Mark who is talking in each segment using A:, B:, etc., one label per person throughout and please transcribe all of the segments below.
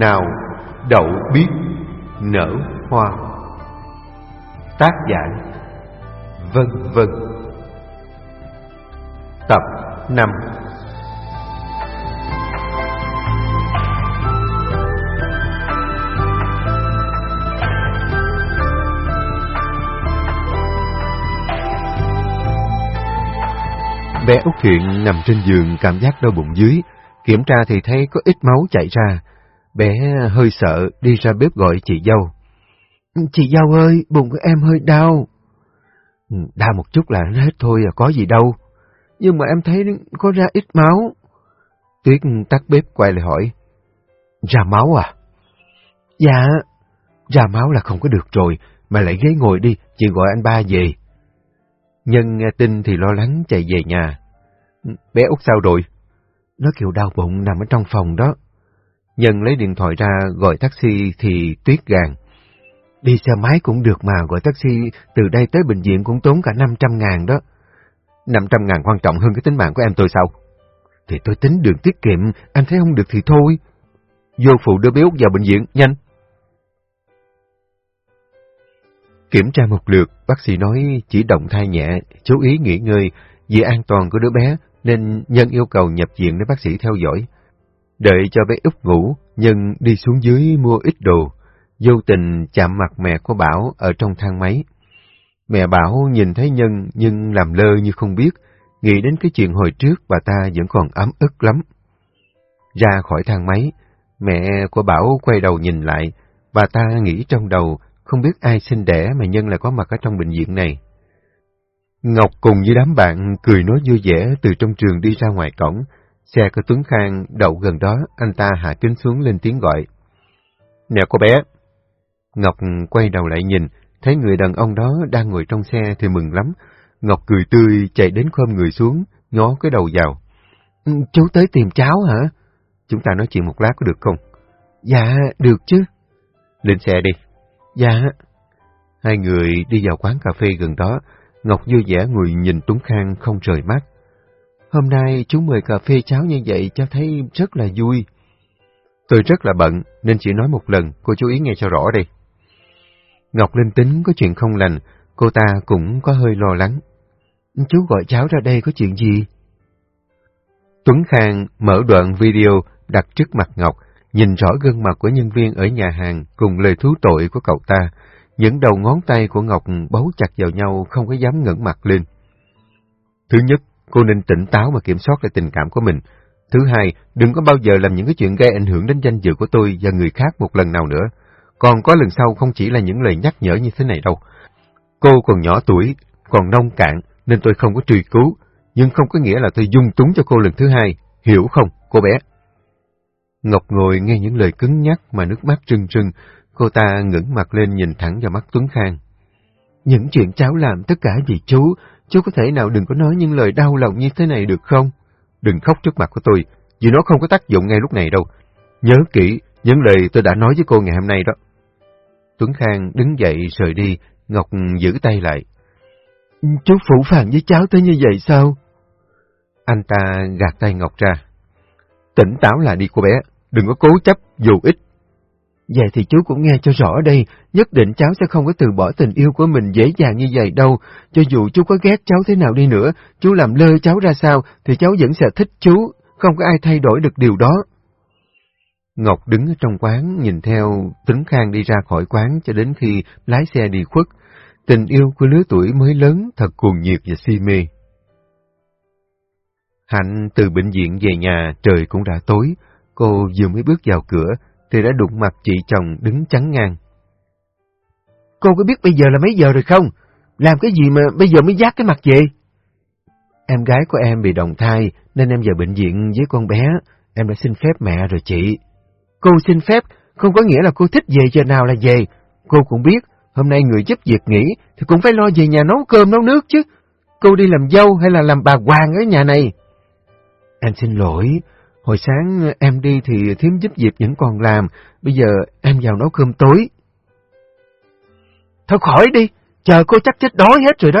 A: nào đậu biết nở hoa. Tác giả vân vân. Tập năm. Bé Út Thiện nằm trên giường cảm giác đau bụng dưới, kiểm tra thì thấy có ít máu chảy ra. Bé hơi sợ đi ra bếp gọi chị dâu. Chị dâu ơi, bụng của em hơi đau. Ừ, đau một chút là hết thôi à, có gì đâu. Nhưng mà em thấy có ra ít máu. Tuyết tắt bếp quay lại hỏi. Ra máu à? Dạ, ra máu là không có được rồi, mà lại ghế ngồi đi, chị gọi anh ba về. Nhân nghe tin thì lo lắng chạy về nhà. Bé út sao rồi? Nó kiểu đau bụng nằm ở trong phòng đó. Nhân lấy điện thoại ra gọi taxi thì tuyết gàn. Đi xe máy cũng được mà gọi taxi từ đây tới bệnh viện cũng tốn cả 500 ngàn đó. 500 ngàn quan trọng hơn cái tính mạng của em tôi sao? Thì tôi tính đường tiết kiệm, anh thấy không được thì thôi. Vô phụ đưa bé út vào bệnh viện, nhanh. Kiểm tra một lượt, bác sĩ nói chỉ động thai nhẹ, chú ý nghỉ ngơi, vì an toàn của đứa bé nên Nhân yêu cầu nhập viện để bác sĩ theo dõi. Đợi cho bé Úc ngủ, Nhân đi xuống dưới mua ít đồ, vô tình chạm mặt mẹ của Bảo ở trong thang máy. Mẹ Bảo nhìn thấy Nhân nhưng làm lơ như không biết, nghĩ đến cái chuyện hồi trước bà ta vẫn còn ấm ức lắm. Ra khỏi thang máy, mẹ của Bảo quay đầu nhìn lại, bà ta nghĩ trong đầu không biết ai sinh đẻ mà Nhân lại có mặt ở trong bệnh viện này. Ngọc cùng với đám bạn cười nói vui vẻ từ trong trường đi ra ngoài cổng. Xe của Tuấn Khang đậu gần đó, anh ta hạ kính xuống lên tiếng gọi. Nè cô bé. Ngọc quay đầu lại nhìn, thấy người đàn ông đó đang ngồi trong xe thì mừng lắm. Ngọc cười tươi chạy đến khom người xuống, ngó cái đầu vào. Ừ, chú tới tìm cháu hả? Chúng ta nói chuyện một lát có được không? Dạ, được chứ. Lên xe đi. Dạ. Hai người đi vào quán cà phê gần đó, Ngọc vui vẻ ngồi nhìn Tuấn Khang không rời mắt. Hôm nay chú mời cà phê cháo như vậy cho thấy rất là vui. Tôi rất là bận nên chỉ nói một lần, cô chú ý nghe cho rõ đi. Ngọc linh tính có chuyện không lành, cô ta cũng có hơi lo lắng. Chú gọi cháu ra đây có chuyện gì? Tuấn Khang mở đoạn video đặt trước mặt Ngọc, nhìn rõ gương mặt của nhân viên ở nhà hàng cùng lời thú tội của cậu ta, những đầu ngón tay của Ngọc bấu chặt vào nhau không có dám ngẩng mặt lên. Thứ nhất, cô nên tỉnh táo mà kiểm soát lại tình cảm của mình. Thứ hai, đừng có bao giờ làm những cái chuyện gây ảnh hưởng đến danh dự của tôi và người khác một lần nào nữa. Còn có lần sau không chỉ là những lời nhắc nhở như thế này đâu. Cô còn nhỏ tuổi, còn nông cạn, nên tôi không có truy cứu, nhưng không có nghĩa là tôi dung túng cho cô lần thứ hai, hiểu không, cô bé? Ngọc ngồi nghe những lời cứng nhắc mà nước mắt trưng trưng. Cô ta ngẩng mặt lên nhìn thẳng vào mắt Tuấn Khang. Những chuyện cháu làm tất cả vì chú, chú có thể nào đừng có nói những lời đau lòng như thế này được không? Đừng khóc trước mặt của tôi, vì nó không có tác dụng ngay lúc này đâu. Nhớ kỹ những lời tôi đã nói với cô ngày hôm nay đó. Tuấn Khang đứng dậy rời đi, Ngọc giữ tay lại. Chú phủ phàng với cháu tới như vậy sao? Anh ta gạt tay Ngọc ra. Tỉnh táo lại đi cô bé, đừng có cố chấp dù ít Vậy thì chú cũng nghe cho rõ đây, nhất định cháu sẽ không có từ bỏ tình yêu của mình dễ dàng như vậy đâu. Cho dù chú có ghét cháu thế nào đi nữa, chú làm lơ cháu ra sao, thì cháu vẫn sẽ thích chú, không có ai thay đổi được điều đó. Ngọc đứng ở trong quán nhìn theo Tuấn Khang đi ra khỏi quán cho đến khi lái xe đi khuất. Tình yêu của lứa tuổi mới lớn thật cuồng nhiệt và si mê. Hạnh từ bệnh viện về nhà trời cũng đã tối, cô vừa mới bước vào cửa thì đã đụng mặt chị chồng đứng chắn ngang. Cô có biết bây giờ là mấy giờ rồi không? Làm cái gì mà bây giờ mới giác cái mặt vậy? Em gái của em bị đồng thai nên em vào bệnh viện với con bé. Em đã xin phép mẹ rồi chị. Cô xin phép không có nghĩa là cô thích về giờ nào là về. Cô cũng biết hôm nay người giúp việc nghỉ thì cũng phải lo về nhà nấu cơm nấu nước chứ. Cô đi làm dâu hay là làm bà hoàng ở nhà này? Em xin lỗi, Hồi sáng ờ, em đi thì thiếm giúp dịp vẫn còn làm, bây giờ em vào nấu cơm tối. Thôi khỏi đi, chờ cô chắc chết đói hết rồi đó.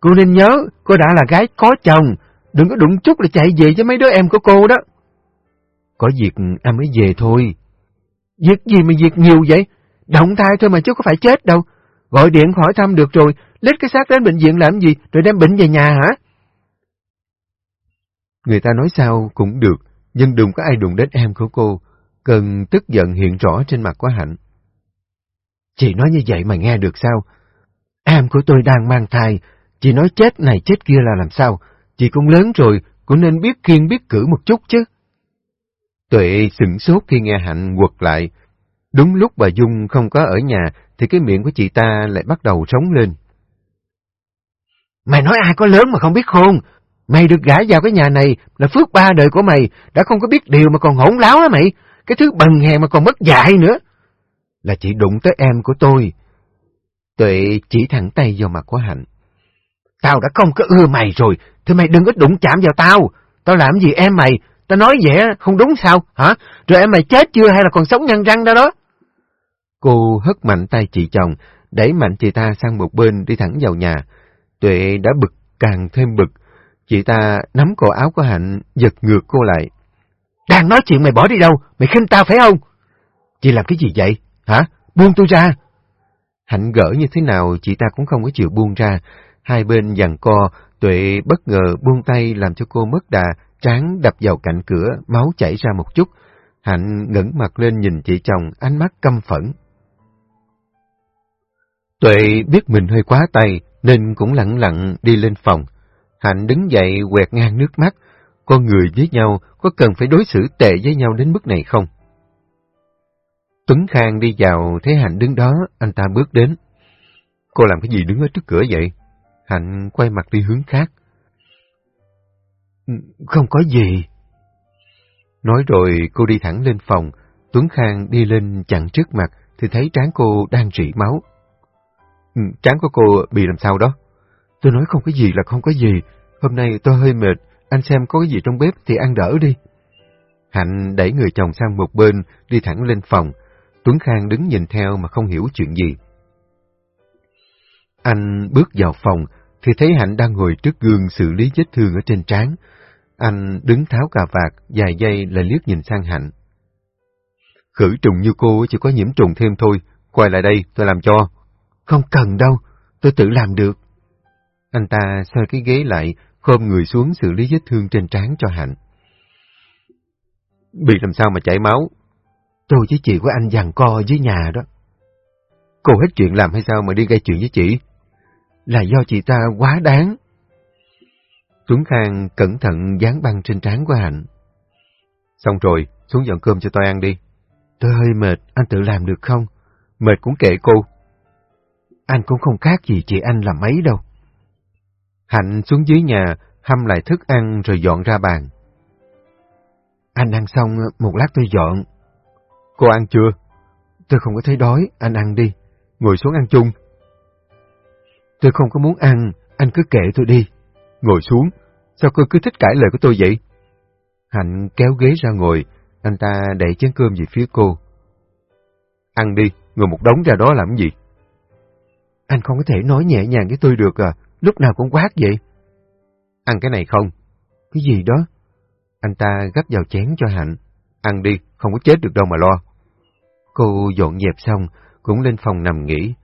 A: Cô nên nhớ, cô đã là gái có chồng, đừng có đụng chút là chạy về với mấy đứa em của cô đó. Có việc em mới về thôi.
B: Việc gì mà việc nhiều vậy? Động thai thôi mà chứ có phải chết đâu. Gọi điện hỏi thăm được rồi, lết cái xác đến bệnh viện làm gì, rồi đem bệnh về nhà hả?
A: Người ta nói sao cũng được, nhưng đừng có ai đụng đến em của cô. Cần tức giận hiện rõ trên mặt của Hạnh.
B: Chị nói như vậy mà nghe được sao? Em của tôi đang mang thai, chị nói chết này chết kia là làm sao? Chị cũng lớn rồi, cũng nên biết kiên biết cử một chút chứ.
A: Tuệ sửng sốt khi nghe Hạnh quật lại. Đúng lúc bà Dung không có ở nhà, thì cái miệng của chị ta lại bắt đầu trống lên.
B: Mày nói ai có lớn mà không biết khôn? Mày được gả vào cái nhà này là phước ba đời của mày, đã không có biết điều mà còn hỗn láo á mày. Cái thứ bần hèn mà còn mất dạy nữa.
A: Là chị đụng tới em của tôi. Tuệ chỉ thẳng tay vào mặt của Hạnh.
B: Tao đã không có ưa mày rồi, thì mày đừng có đụng chạm vào tao. Tao làm gì em mày, tao nói vậy không đúng sao, hả? Rồi em mày chết chưa hay là còn sống nhăn răng đó đó?
A: Cô hất mạnh tay chị chồng, đẩy mạnh chị ta sang một bên đi thẳng vào nhà. Tuệ đã bực càng thêm bực. Chị ta nắm cổ áo của Hạnh, giật ngược cô lại.
B: Đang nói chuyện mày bỏ đi đâu, mày khinh tao phải không? Chị làm cái gì vậy, hả? Buông tôi ra.
A: Hạnh gỡ như thế nào chị ta cũng không có chịu buông ra. Hai bên giằng co, Tuệ bất ngờ buông tay làm cho cô mất đà, trán đập vào cạnh cửa, máu chảy ra một chút. Hạnh ngẩng mặt lên nhìn chị chồng, ánh mắt căm phẫn. Tuệ biết mình hơi quá tay, nên cũng lặng lặng đi lên phòng. Hạnh đứng dậy quẹt ngang nước mắt. Con người với nhau có cần phải đối xử tệ với nhau đến mức này không? Tuấn Khang đi vào, thấy Hạnh đứng đó, anh ta bước đến. Cô làm cái gì đứng ở trước cửa vậy? Hạnh quay mặt đi hướng khác.
B: Không có gì.
A: Nói rồi cô đi thẳng lên phòng, Tuấn Khang đi lên chặn trước mặt thì thấy trán cô đang rỉ máu. Trán của cô bị làm sao đó?
B: Tôi nói không có gì là không có gì. Hôm nay tôi hơi mệt, anh xem có cái gì trong bếp thì ăn đỡ đi.
A: Hạnh đẩy người chồng sang một bên, đi thẳng lên phòng. Tuấn Khang đứng nhìn theo mà không hiểu chuyện gì. Anh bước vào phòng, thì thấy Hạnh đang ngồi trước gương xử lý vết thương ở trên trán. Anh đứng tháo cà vạt, dài giây lại liếc nhìn sang Hạnh. Khử trùng như cô chỉ có nhiễm trùng thêm thôi, quay lại đây, tôi làm cho.
B: Không cần đâu, tôi tự làm được.
A: Anh ta xoay cái ghế lại, khom người xuống xử lý vết thương trên trán cho Hạnh. Bị làm sao mà chảy máu?
B: Tôi với chị của anh giằng co dưới nhà đó.
A: Cô hết chuyện làm hay sao mà đi gây chuyện với chị?
B: Là do chị ta quá đáng.
A: Tuấn Khang cẩn thận dán băng trên trán của Hạnh. Xong rồi, xuống dọn cơm cho tôi ăn đi.
B: Tôi hơi mệt, anh tự làm được không?
A: Mệt cũng kệ cô.
B: Anh cũng không khác gì chị anh làm mấy đâu.
A: Hạnh xuống dưới nhà, hâm lại thức ăn rồi dọn ra bàn.
B: Anh ăn xong, một lát tôi dọn.
A: Cô ăn chưa?
B: Tôi không có thấy đói, anh ăn đi.
A: Ngồi xuống ăn chung.
B: Tôi không có muốn ăn, anh cứ kệ tôi đi.
A: Ngồi xuống, sao cô cứ thích cãi lời của tôi vậy?
B: Hạnh kéo ghế ra ngồi, anh ta đẩy chén cơm về phía cô.
A: Ăn đi, ngồi một đống ra đó làm gì?
B: Anh không có thể nói nhẹ nhàng với tôi được à, lúc nào cũng quát vậy.
A: Ăn cái này không?
B: Cái gì đó?
A: Anh ta gấp vào chén cho Hạnh. Ăn đi, không có chết được đâu mà lo. Cô dọn dẹp xong, cũng lên phòng nằm nghỉ.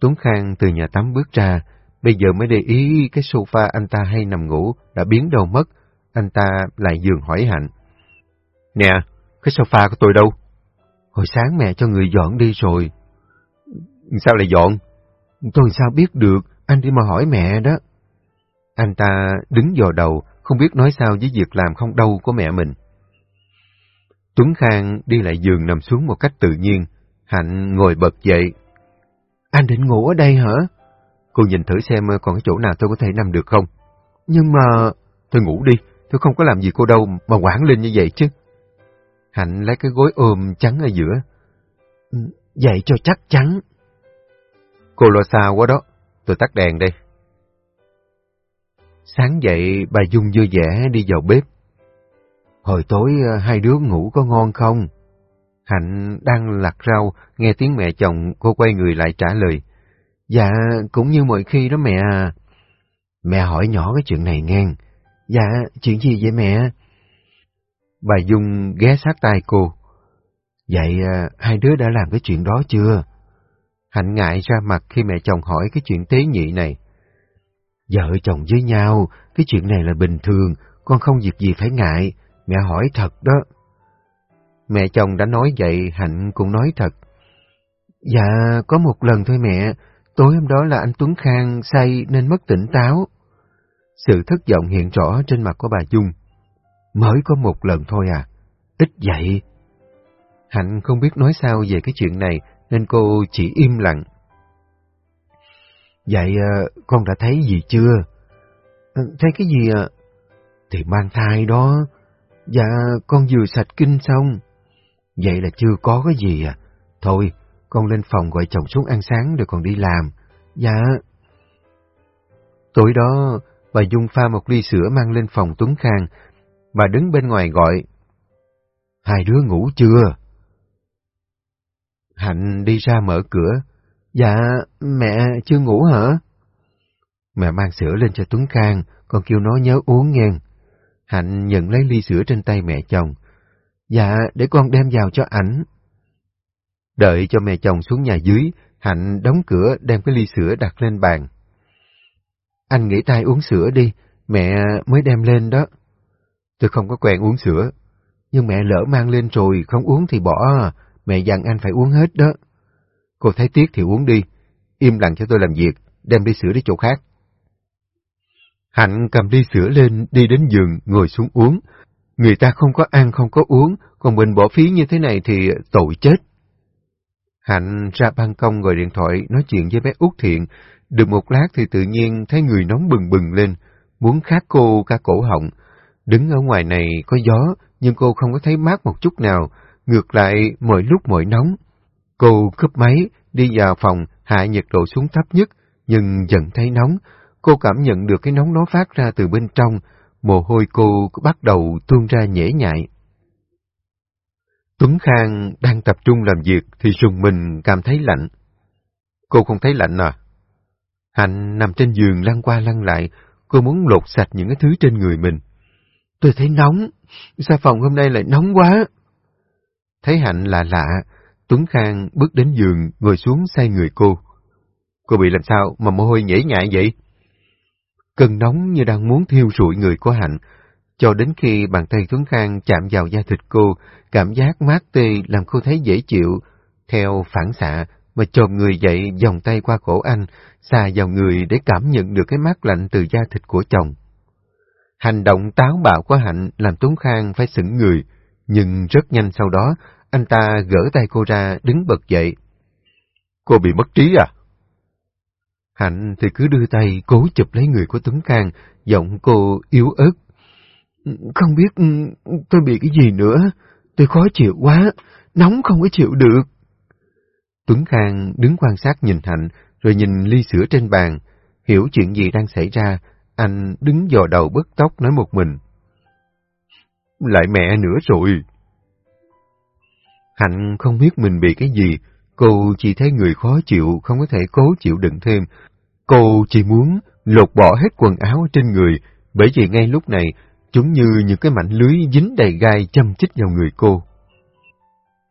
A: Tuấn Khang từ nhà tắm bước ra, bây giờ mới để ý cái sofa anh ta hay nằm ngủ đã biến đâu mất. Anh ta lại giường hỏi Hạnh. Nè, cái sofa của tôi đâu?
B: Hồi sáng mẹ cho người dọn đi rồi.
A: Sao lại dọn?
B: Tôi sao biết được, anh đi mà hỏi mẹ đó.
A: Anh ta đứng dò đầu, không biết nói sao với việc làm không đâu của mẹ mình. Tuấn Khang đi lại giường nằm xuống một cách tự nhiên. Hạnh ngồi bật dậy.
B: Anh định ngủ ở đây hả?
A: Cô nhìn thử xem còn cái chỗ nào tôi có thể nằm được không?
B: Nhưng mà...
A: Tôi ngủ đi, tôi không có làm gì cô đâu mà quản lên như vậy chứ. Hạnh lấy cái gối ôm trắng ở giữa.
B: Ừ, vậy cho chắc chắn.
A: Cô lo xa quá đó, tôi tắt đèn đây. Sáng dậy, bà Dung vui vẻ đi vào bếp.
B: Hồi tối ờ, hai đứa ngủ có ngon không?
A: Hạnh đang lặt rau, nghe tiếng mẹ chồng, cô quay người lại trả lời.
B: Dạ, cũng như mọi khi đó mẹ à. Mẹ hỏi nhỏ cái chuyện này ngang. Dạ, chuyện gì vậy mẹ?
A: Bà Dung ghé sát tai cô.
B: Vậy ờ, hai đứa đã làm cái chuyện đó chưa? Hạnh ngại ra mặt khi mẹ chồng hỏi cái chuyện tế nhị này. Vợ chồng với nhau, cái chuyện này là bình thường, con không việc gì phải ngại, mẹ hỏi thật đó. Mẹ chồng đã nói vậy, Hạnh cũng nói thật. Dạ, có một lần thôi mẹ, tối hôm đó là anh Tuấn Khang say nên mất tỉnh táo. Sự thất vọng hiện rõ trên mặt của bà Dung. Mới có một lần thôi à, ít vậy. Hạnh không biết nói sao về cái chuyện này nên cô chỉ im lặng. Vậy ờ, con đã thấy gì chưa? Ờ, thấy cái gì ạ? Thì mang thai đó. Dạ, con vừa sạch kinh xong. Vậy là chưa có cái gì à? Thôi, con lên phòng gọi chồng xuống ăn sáng rồi còn đi làm. Dạ. Tối đó, bà Dung pha một ly sữa mang lên phòng Tuấn Khang. Bà đứng bên ngoài gọi. Hai đứa ngủ chưa? Hạnh đi ra mở cửa. Dạ, mẹ chưa ngủ hả? Mẹ mang sữa lên cho Tuấn Khang, con kêu nó nhớ uống nghe. Hạnh nhận lấy ly sữa trên tay mẹ chồng. Dạ, để con đem vào cho ảnh. Đợi cho mẹ chồng xuống nhà dưới, Hạnh đóng cửa đem cái ly sữa đặt lên bàn. Anh nghỉ tay uống sữa đi, mẹ mới đem lên đó. Tôi không có quen uống sữa, nhưng mẹ lỡ mang lên rồi, không uống thì bỏ, à mẹ dặn anh phải uống hết đó. Cô thấy tiếc thì uống đi, im lặng cho tôi làm việc, đem đi sữa đi chỗ khác. Hạnh cầm ly sữa lên, đi đến giường, ngồi xuống uống. Người ta không có ăn, không có uống, còn mình bỏ phí như thế này thì tội chết. Hạnh ra ban công ngồi điện thoại nói chuyện với bé Út Thiện. Được một lát thì tự nhiên thấy người nóng bừng bừng lên, muốn khát cô ca cổ họng. Đứng ở ngoài này có gió, nhưng cô không có thấy mát một chút nào, ngược lại mỗi lúc mỗi nóng. Cô cướp máy, đi vào phòng, hạ nhiệt độ xuống thấp nhất, nhưng dần thấy nóng. Cô cảm nhận được cái nóng nó phát ra từ bên trong, mồ hôi cô bắt đầu tuôn ra nhễ nhại. Tuấn Khang đang tập trung làm việc thì sùng mình cảm thấy lạnh. Cô không thấy lạnh à? Hạnh nằm trên giường lăn qua lăn lại, cô muốn lột sạch những cái thứ trên người mình. Tôi thấy nóng, sao phòng hôm nay lại nóng quá? Thấy Hạnh là lạ, Tuấn Khang bước đến giường, ngồi xuống say người cô. Cô bị làm sao mà mồ hôi nhễ nhại vậy? Cơn nóng như đang muốn thiêu rụi người của Hạnh, cho đến khi bàn tay Tuấn Khang chạm vào da thịt cô, cảm giác mát tê làm cô thấy dễ chịu. Theo phản xạ, mà chồm người dậy vòng tay qua cổ anh, xà vào người để cảm nhận được cái mát lạnh từ da thịt của chồng. Hành động táo bạo của Hạnh làm Tuấn Khang phải sững người, nhưng rất nhanh sau đó, anh ta gỡ tay cô ra, đứng bật dậy. Cô bị mất trí à? Hạnh thì cứ đưa tay cố chụp lấy người của Tuấn Khang, giọng cô yếu ớt. Không biết tôi bị cái gì nữa, tôi khó chịu quá, nóng không có chịu được. Tuấn Khang đứng quan sát nhìn Hạnh, rồi nhìn ly sữa trên bàn, hiểu chuyện gì đang xảy ra, anh đứng dò đầu bứt tóc nói một mình. Lại mẹ nữa rồi. Hạnh không biết mình bị cái gì, cô chỉ thấy người khó chịu, không có thể cố chịu đựng thêm. Cô chỉ muốn lột bỏ hết quần áo trên người, bởi vì ngay lúc này, chúng như những cái mảnh lưới dính đầy gai châm chích vào người cô.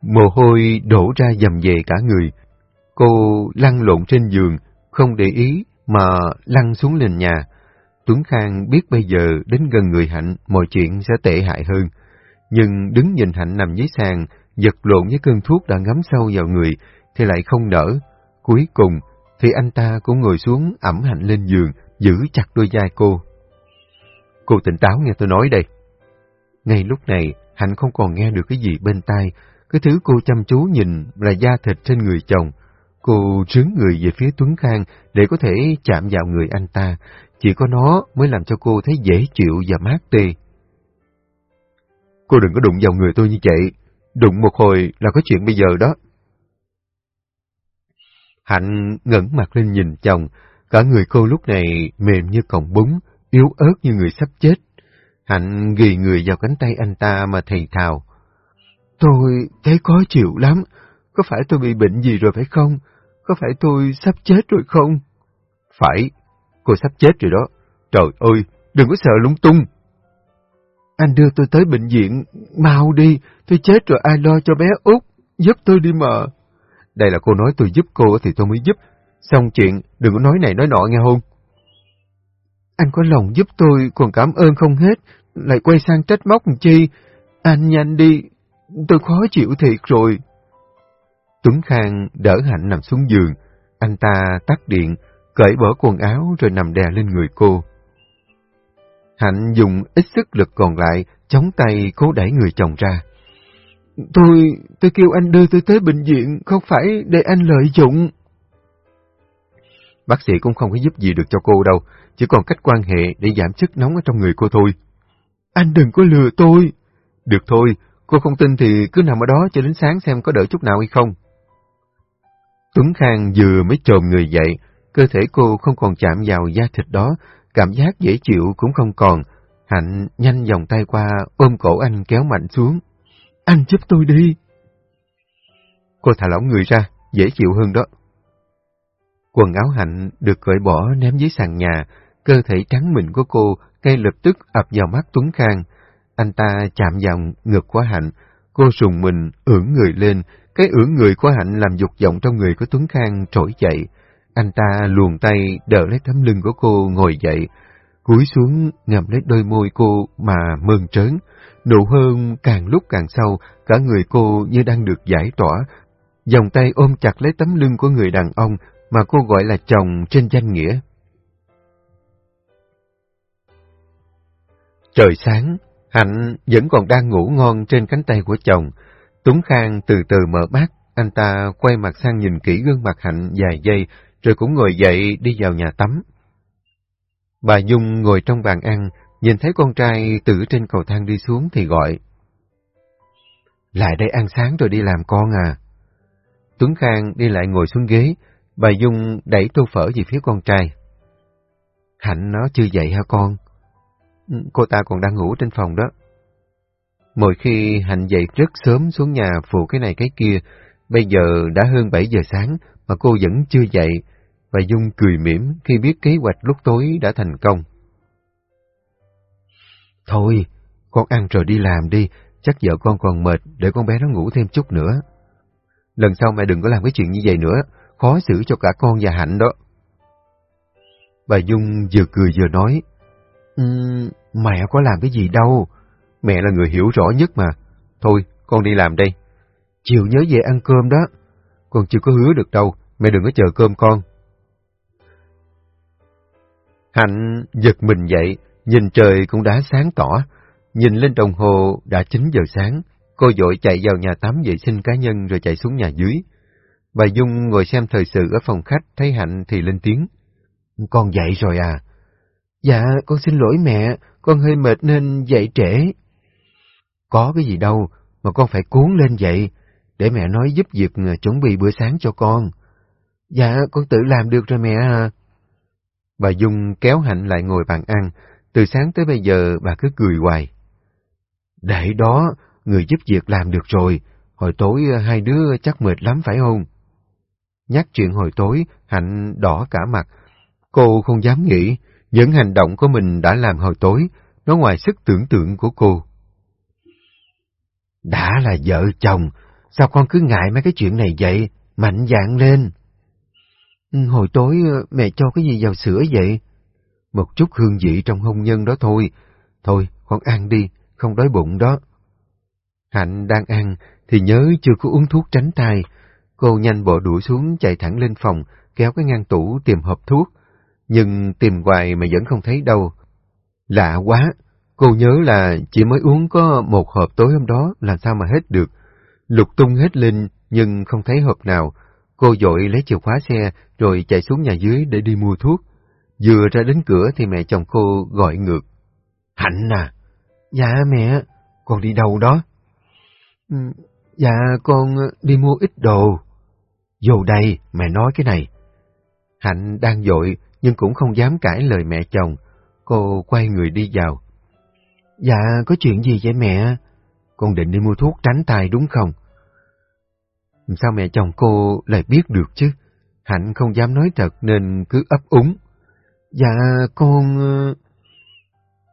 B: Mồ hôi đổ ra dầm về cả người. Cô lăn lộn trên giường, không để ý mà lăn xuống nền nhà. Tuấn Khang biết bây giờ đến gần người Hạnh mọi chuyện sẽ tệ hại hơn. Nhưng đứng nhìn Hạnh nằm dưới sàn, giật lộn với cơn thuốc đã ngấm sâu vào người, thì lại không nở. Cuối cùng thì anh ta cũng ngồi xuống ẩm Hạnh lên giường, giữ chặt đôi vai cô. Cô tỉnh táo nghe tôi nói đây. Ngay lúc này, Hạnh không còn nghe được cái gì bên tai, cái thứ cô chăm chú nhìn là da thịt trên người chồng. Cô trướng người về phía Tuấn Khang để có thể chạm vào người anh ta. Chỉ có nó mới làm cho cô thấy dễ chịu và mát tê. Cô đừng có đụng vào người tôi như vậy. Đụng một hồi là có chuyện bây giờ đó. Hạnh ngẩng mặt lên nhìn chồng. Cả người cô lúc này mềm như cọng bún, yếu ớt như người sắp chết. Hạnh ghi người vào cánh tay anh ta mà thầy thào. Tôi thấy khó chịu lắm. Có phải tôi bị bệnh gì rồi phải không? Có phải tôi sắp chết rồi không? Phải, cô sắp chết rồi đó. Trời ơi, đừng có sợ lung tung. Anh đưa tôi tới bệnh viện, mau đi, tôi chết rồi ai lo cho bé út, giúp tôi đi mà. Đây là cô nói tôi giúp cô thì tôi mới giúp. Xong chuyện, đừng có nói này nói nọ nghe không? Anh có lòng giúp tôi, còn cảm ơn không hết, lại quay sang trách móc chi. Anh nhanh đi, tôi khó chịu thiệt rồi. Tuấn Khang đỡ Hạnh nằm xuống giường, anh ta tắt điện, cởi bỏ quần áo rồi nằm đè lên người cô. Hạnh dùng ít sức lực còn lại, chống tay cố đẩy người chồng ra. Tôi, tôi kêu anh đưa tôi tới bệnh viện, không phải để anh lợi dụng. Bác sĩ cũng không có giúp gì được cho cô đâu, chỉ còn cách quan hệ để giảm sức nóng ở trong người cô thôi. Anh đừng có lừa tôi. Được thôi, cô không tin thì cứ nằm ở đó cho đến sáng xem có đỡ chút nào hay không. Tuấn Khang vừa mới trồm người dậy, cơ thể cô không còn chạm vào da thịt đó, cảm giác dễ chịu cũng không còn. Hạnh nhanh vòng tay qua ôm cổ anh kéo mạnh xuống. Anh giúp tôi đi. Cô thả lỏng người ra, dễ chịu hơn đó. Quần áo Hạnh được cởi bỏ ném dưới sàn nhà, cơ thể trắng mịn của cô ngay lập tức ập vào mắt Tuấn Khang. Anh ta chạm vào ngực của Hạnh, cô sùng mình, ưỡn người lên, cái ưỡn người của Hạnh làm dục vọng trong người của Tuấn Khang trỗi dậy. Anh ta luồn tay đỡ lấy tấm lưng của cô ngồi dậy, cúi xuống ngậm lấy đôi môi cô mà mơn trớn. Nụ hôn càng lúc càng sâu, cả người cô như đang được giải tỏa. Dòng tay ôm chặt lấy tấm lưng của người đàn ông mà cô gọi là chồng trên danh nghĩa. Trời sáng, Hạnh vẫn còn đang ngủ ngon trên cánh tay của chồng. Tuấn Khang từ từ mở mắt, anh ta quay mặt sang nhìn kỹ gương mặt Hạnh vài giây, rồi cũng ngồi dậy đi vào nhà tắm. Bà Dung ngồi trong bàn ăn, nhìn thấy con trai từ trên cầu thang đi xuống thì gọi. Lại đây ăn sáng rồi đi làm con à. Tuấn Khang đi lại ngồi xuống ghế, bà Dung đẩy tô phở về phía con trai. Hạnh nó chưa dậy hả con? Ừ, cô ta còn đang ngủ trên phòng đó. Mỗi khi Hạnh dậy rất sớm xuống nhà phụ cái này cái kia, bây giờ đã hơn 7 giờ sáng mà cô vẫn chưa dậy, và Dung cười mỉm khi biết kế hoạch lúc tối đã thành công. Thôi, con ăn rồi đi làm đi, chắc vợ con còn mệt, để con bé nó ngủ thêm chút nữa. Lần sau mẹ đừng có làm cái chuyện như vậy nữa, khó xử cho cả con và Hạnh đó. Bà Dung vừa cười vừa nói, um, mẹ có làm cái gì đâu, mẹ là người hiểu rõ nhất mà. Thôi, con đi làm đây. Chiều nhớ về ăn cơm đó. Con chưa có hứa được đâu, mẹ đừng có chờ cơm con. Hạnh giật mình dậy, nhìn trời cũng đã sáng tỏ. Nhìn lên đồng hồ đã 9 giờ sáng, cô dội chạy vào nhà tắm vệ sinh cá nhân rồi chạy xuống nhà dưới. Bà Dung ngồi xem thời sự ở phòng khách, thấy Hạnh thì lên tiếng. Con dậy rồi à? Dạ, con xin lỗi mẹ, con hơi mệt nên dậy trễ. Có cái gì đâu, mà con phải cuốn lên dậy, để mẹ nói giúp việc ờ, chuẩn bị bữa sáng cho con. Dạ, con tự làm được rồi mẹ à. Bà Dung kéo Hạnh lại ngồi bàn ăn, từ sáng tới bây giờ bà cứ cười hoài. Để đó, người giúp việc làm được rồi, hồi tối à, hai đứa chắc mệt lắm phải không? Nhắc chuyện hồi tối, Hạnh đỏ cả mặt. Cô không dám nghĩ, những hành động của mình đã làm hồi tối, nó ngoài sức tưởng tượng của cô. Đã là vợ chồng, sao con cứ ngại mấy cái chuyện này vậy? Mạnh dạn lên. Hồi tối ờ, mẹ cho cái gì vào sữa vậy? Một chút hương vị trong hôn nhân đó thôi. Thôi, con ăn đi, không đói bụng đó. Hạnh đang ăn thì nhớ chưa có uống thuốc tránh tai. Cô nhanh bộ đũa xuống chạy thẳng lên phòng, kéo cái ngăn tủ tìm hộp thuốc. Nhưng tìm hoài mà vẫn không thấy đâu. Lạ quá, cô nhớ là chỉ mới uống có một hộp tối hôm đó, làm sao mà hết được. Lục tung hết lên nhưng không thấy hộp nào. Cô dội lấy chìa khóa xe rồi chạy xuống nhà dưới để đi mua thuốc. Vừa ra đến cửa thì mẹ chồng cô gọi ngược. Hạnh à! Dạ mẹ, con đi đâu đó? Ừ, dạ con đi mua ít đồ. Vô đây, mẹ nói cái này. Hạnh đang dội nhưng cũng không dám cãi lời mẹ chồng. Cô quay người đi vào. Dạ, có chuyện gì vậy mẹ? Con định đi mua thuốc tránh tai đúng không? Sao mẹ chồng cô lại biết được chứ? Hạnh không dám nói thật nên cứ ấp úng. Dạ, con... Ờ,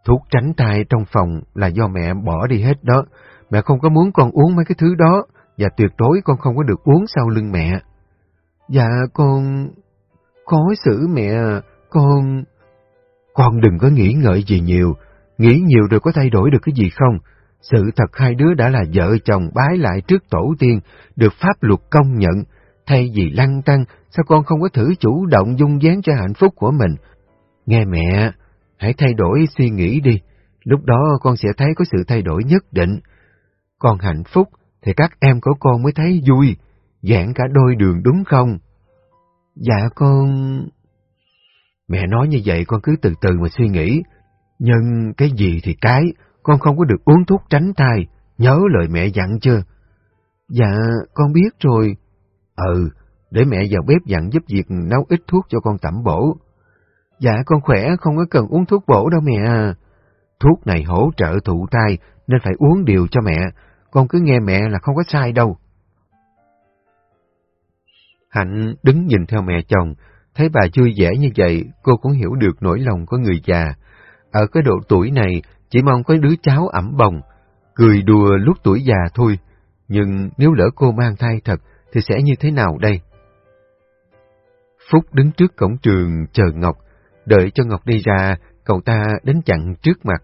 B: thuốc tránh thai trong phòng là do mẹ bỏ đi hết đó. Mẹ không có muốn con uống mấy cái thứ đó. và tuyệt đối con không có được uống sau lưng mẹ. Dạ con... Khó xử mẹ, à. con... Con đừng có nghĩ ngợi gì nhiều, nghĩ nhiều rồi có thay đổi được cái gì không? Sự thật hai đứa đã là vợ chồng bái lại trước tổ tiên, được pháp luật công nhận. Thay vì lăng tăng, sao con không có thử chủ động dung dáng cho hạnh phúc của mình? Nghe mẹ, hãy thay đổi suy nghĩ đi, lúc đó con sẽ thấy có sự thay đổi nhất định. Con hạnh phúc thì các em của con mới thấy vui, dạng cả đôi đường đúng không? Dạ con... Mẹ nói như vậy con cứ từ từ mà suy nghĩ, nhưng cái gì thì cái, con không có được uống thuốc tránh thai, nhớ lời mẹ dặn chưa? Dạ, con biết rồi. Ừ, để mẹ vào bếp dặn giúp việc nấu ít thuốc cho con tẩm bổ. Dạ, con khỏe, không có cần uống thuốc bổ đâu mẹ à. Thuốc này hỗ trợ thụ thai nên phải uống điều cho mẹ, con cứ nghe mẹ là không có sai đâu. Hạnh đứng nhìn theo mẹ chồng, thấy bà vui vẻ như vậy, cô cũng hiểu được nỗi lòng của người già. Ở cái độ tuổi này, chỉ mong có đứa cháu ẩm bồng, cười đùa lúc tuổi già thôi. Nhưng nếu lỡ cô mang thai thật, thì sẽ như thế nào đây? Phúc đứng trước cổng trường chờ Ngọc, đợi cho Ngọc đi ra, cậu ta đến chặn trước mặt.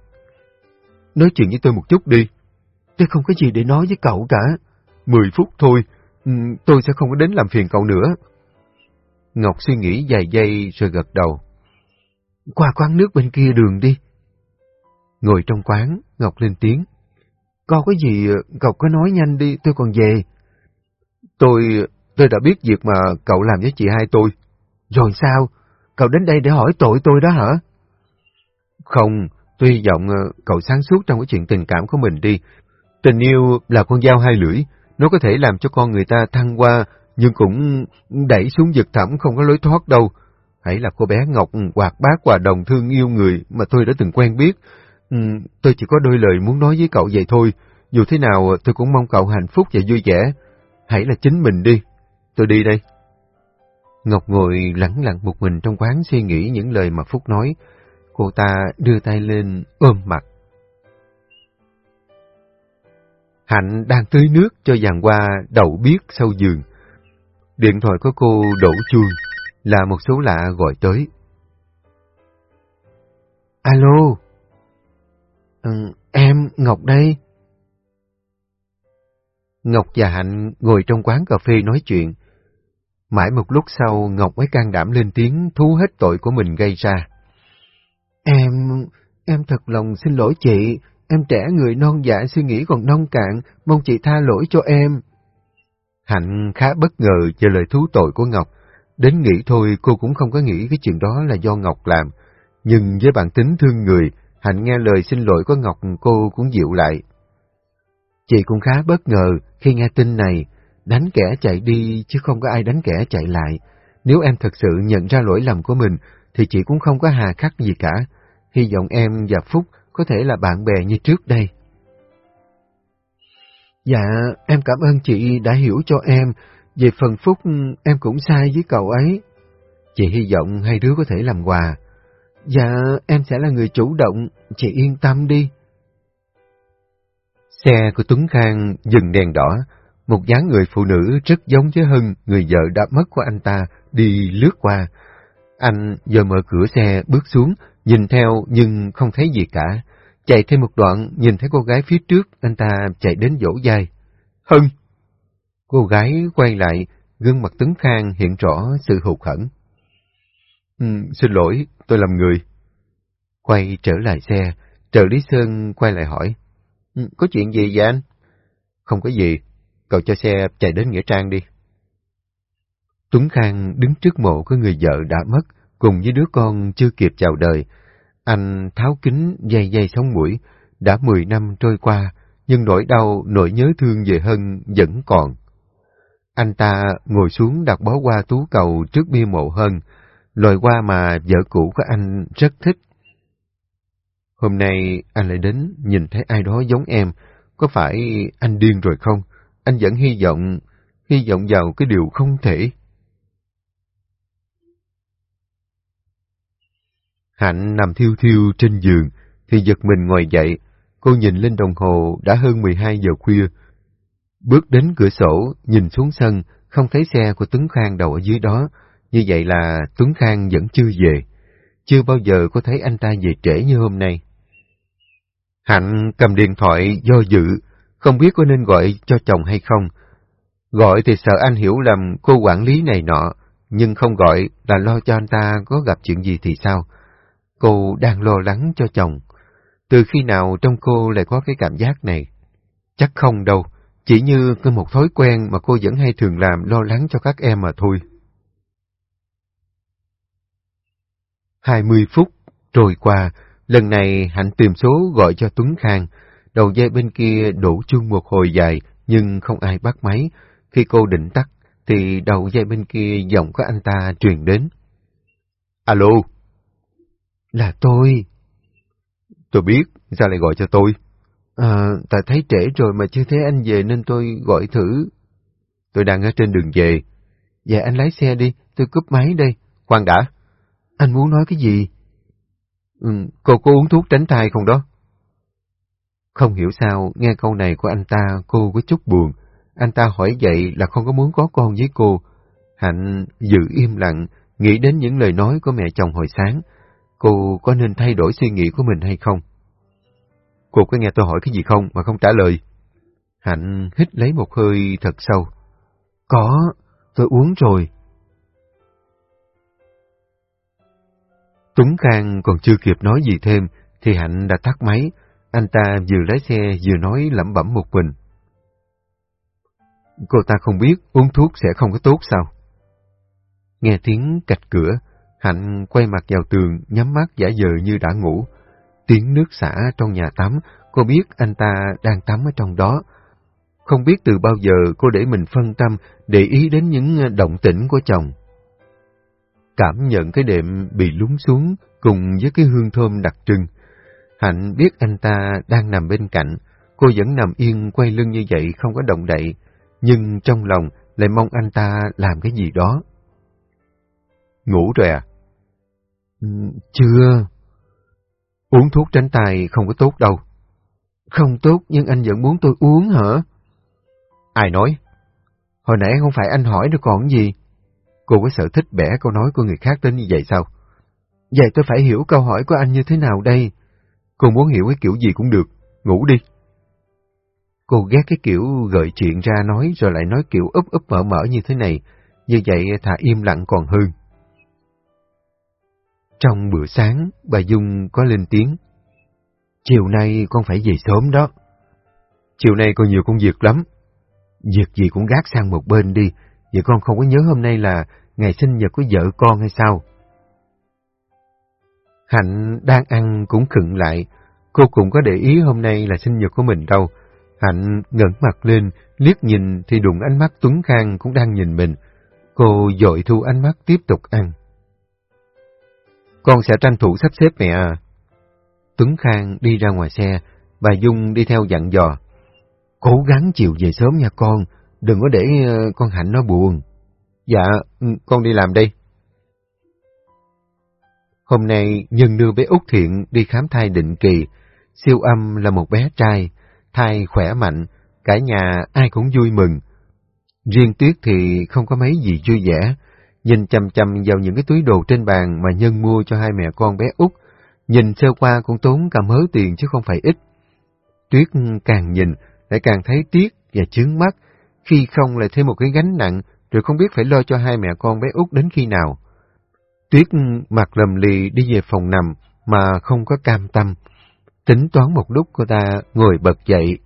B: Nói chuyện với tôi một chút đi. Tôi không có gì để nói với cậu cả. Mười phút thôi, ừ, tôi sẽ không có đến làm phiền cậu nữa. Ngọc suy nghĩ vài giây rồi gật đầu. Qua quán nước bên kia đường đi. Ngồi trong quán, Ngọc lên tiếng. Có cái gì cậu cứ nói nhanh đi, tôi còn về. Tôi, tôi đã biết việc mà cậu làm với chị hai tôi. Rồi sao? Cậu đến đây để hỏi tội tôi đó hả? Không, tôi hy vọng ờ, cậu sáng suốt trong cái chuyện tình cảm của mình đi. Tình yêu là con dao hai lưỡi, nó có thể làm cho con người ta thăng qua, nhưng cũng đẩy xuống vực thẳm không có lối thoát đâu. Hãy là cô bé Ngọc hoạt bát hòa đồng thương yêu người mà tôi đã từng quen biết. Ừ, tôi chỉ có đôi lời muốn nói với cậu vậy thôi. Dù thế nào tôi cũng mong cậu hạnh phúc và vui vẻ. Hãy là chính mình đi. Tôi đi đây. Ngọc ngồi lặng lặng một mình trong quán suy nghĩ những lời mà Phúc nói. Cô ta đưa tay lên ôm mặt. Hạnh đang tưới nước cho dàn qua đậu biết sau giường. Điện thoại của cô đổ chuông, là một số lạ gọi tới. Alo, ừ, em Ngọc đây. Ngọc và Hạnh ngồi trong quán cà phê nói chuyện. Mãi một lúc sau Ngọc mới can đảm lên tiếng thú hết tội của mình gây ra. Em, em thật lòng xin lỗi chị, em trẻ người non dạ suy nghĩ còn non cạn, mong chị tha lỗi cho em. Hạnh khá bất ngờ về lời thú tội của Ngọc. Đến nghĩ thôi cô cũng không có nghĩ cái chuyện đó là do Ngọc làm. Nhưng với bản tính thương người, Hạnh nghe lời xin lỗi của Ngọc cô cũng dịu lại. Chị cũng khá bất ngờ khi nghe tin này, đánh kẻ chạy đi chứ không có ai đánh kẻ chạy lại. Nếu em thật sự nhận ra lỗi lầm của mình thì chị cũng không có hà khắc gì cả. Hy vọng em và Phúc có thể là bạn bè như trước đây. Dạ, em cảm ơn chị đã hiểu cho em. Về phần Phúc, em cũng sai với cậu ấy. Chị hy vọng hai đứa có thể làm quà. Dạ, em sẽ là người chủ động, chị yên tâm đi. Xe của Tuấn Khang dừng đèn đỏ, một dáng người phụ nữ rất giống với Hưng, người vợ đã mất của anh ta, đi lướt qua. Anh giờ mở cửa xe bước xuống, nhìn theo nhưng không thấy gì cả. Chạy thêm một đoạn, nhìn thấy cô gái phía trước, anh ta chạy đến dỗ dai. Hưng! Cô gái quay lại, gương mặt Tuấn Khang hiện rõ sự hụt hẫng. Ừ, xin lỗi, tôi làm người. Quay trở lại xe, Trợ Lý Sơn quay lại hỏi. Ừ, có chuyện gì vậy anh? Không có gì, cậu cho xe chạy đến Nghĩa Trang đi. Tuấn Khang đứng trước mộ của người vợ đã mất, cùng với đứa con chưa kịp chào đời. Anh tháo kính dây dây sống mũi, đã mười năm trôi qua, nhưng nỗi đau, nỗi nhớ thương về Hân vẫn còn. Anh ta ngồi xuống đặt bó hoa tú cầu trước bia mộ Hân, loài hoa mà vợ cũ của anh rất thích. Hôm nay anh lại đến nhìn thấy ai đó giống em, có phải anh điên rồi không? Anh vẫn hy vọng, hy vọng vào cái điều không thể. Hạnh nằm thiêu thiêu trên giường, thì giật mình ngồi dậy. Cô nhìn lên đồng hồ đã hơn 12 giờ khuya.
A: Bước đến cửa sổ, nhìn xuống sân, không thấy xe của Tuấn Khang đậu ở dưới đó, như vậy là Tuấn Khang vẫn chưa về. Chưa bao giờ có thấy anh ta về trễ như hôm nay. Hạnh cầm điện thoại do dự, không biết có nên gọi cho chồng hay không. Gọi thì sợ anh hiểu lầm cô quản lý này nọ, nhưng không gọi là lo cho anh ta có gặp chuyện gì thì sao. Cô đang lo lắng cho chồng. Từ khi nào trong cô lại có cái cảm giác này? Chắc không đâu, chỉ như có một thói quen mà cô vẫn hay thường làm lo lắng cho các em mà thôi. 20 phút trôi qua, lần này Hạnh tìm số gọi cho Tuấn Khang. Đầu dây bên kia đổ chuông một hồi dài, nhưng không ai bắt máy. Khi cô định tắt, thì đầu dây bên kia giọng của anh ta truyền đến. Alo? Là tôi. Tôi biết, sao lại gọi cho tôi? À, tại thấy trễ rồi mà chưa thấy anh về nên tôi gọi thử. Tôi đang ở trên đường về. Dạ anh lái xe đi, tôi cúp máy đây. Khoan đã. Anh muốn nói cái gì? Ừ, cô có uống thuốc tránh thai không đó? Không hiểu sao, nghe câu này của anh ta, cô có chút buồn. Anh ta hỏi vậy là không có muốn có con với cô. Hạnh giữ im lặng, nghĩ đến những lời nói của mẹ chồng hồi sáng. Cô có nên thay đổi suy nghĩ của mình hay không? Cô có nghe tôi hỏi cái gì không mà không trả lời? Hạnh hít lấy một hơi thật sâu. Có, tôi uống rồi. Tuấn Khang còn chưa kịp nói gì thêm, thì Hạnh đã tắt máy. Anh ta vừa lái xe vừa nói lẩm bẩm một mình. Cô ta không biết uống thuốc sẽ không có tốt sao? Nghe tiếng cạch cửa, Hạnh quay mặt vào tường, nhắm mắt giả vờ như đã ngủ. Tiếng nước xả trong nhà tắm, cô biết anh ta đang tắm ở trong đó. Không biết từ bao giờ cô để mình phân tâm, để ý đến những động tĩnh của chồng. Cảm nhận cái đệm bị lúng xuống cùng với cái hương thơm đặc trưng. Hạnh biết anh ta đang nằm bên cạnh, cô vẫn nằm yên quay lưng như vậy không có động đậy, nhưng trong lòng lại mong anh ta làm cái gì đó. Ngủ rồi à? Ừ, chưa. Uống thuốc tránh tai không có tốt đâu. Không tốt nhưng anh vẫn muốn tôi uống hả? Ai nói? Hồi nãy không phải anh hỏi được còn gì? Cô có sở thích bẻ câu nói của người khác đến như vậy sao? Vậy tôi phải hiểu câu hỏi của anh như thế nào đây? Cô muốn hiểu cái kiểu gì cũng được, ngủ đi. Cô ghét cái kiểu gợi chuyện ra nói rồi lại nói kiểu úp úp mở mở như thế này, như vậy thà im lặng còn hơn. Trong bữa sáng, bà Dung có lên tiếng. Chiều nay con phải về sớm đó. Chiều nay con nhiều công việc lắm. Việc gì cũng gác sang một bên đi, vậy con không có nhớ hôm nay là ngày sinh nhật của vợ con hay sao? Hạnh đang ăn cũng khựng lại, cô cũng có để ý hôm nay là sinh nhật của mình đâu. Hạnh ngẩng mặt lên, liếc nhìn thì đụng ánh mắt Tuấn Khang cũng đang nhìn mình. Cô dội thu ánh mắt tiếp tục ăn. Con sẽ tranh thủ sắp xếp mẹ à. Tuấn Khang đi ra ngoài xe, bà Dung đi theo dặn dò. Cố gắng chiều về sớm nha con, đừng có để ờ, con Hạnh nó buồn. Dạ, ừ, con đi làm đây. Hôm nay Nhân đưa bé Út Thiện đi khám thai định kỳ. Siêu âm là một bé trai, thai khỏe mạnh, cả nhà ai cũng vui mừng. Riêng Tuyết thì không có mấy gì vui vẻ, nhìn chầm chầm vào những cái túi đồ trên bàn mà Nhân mua cho hai mẹ con bé Út. Nhìn sơ qua cũng tốn cả mớ tiền chứ không phải ít. Tuyết càng nhìn lại càng thấy tiếc và chướng mắt, khi không lại thêm một cái gánh nặng, rồi không biết phải lo cho hai mẹ con bé Út đến khi nào. Tuyết mặt lầm lì đi về phòng nằm mà không có cam tâm. Tính toán một lúc cô ta ngồi bật dậy.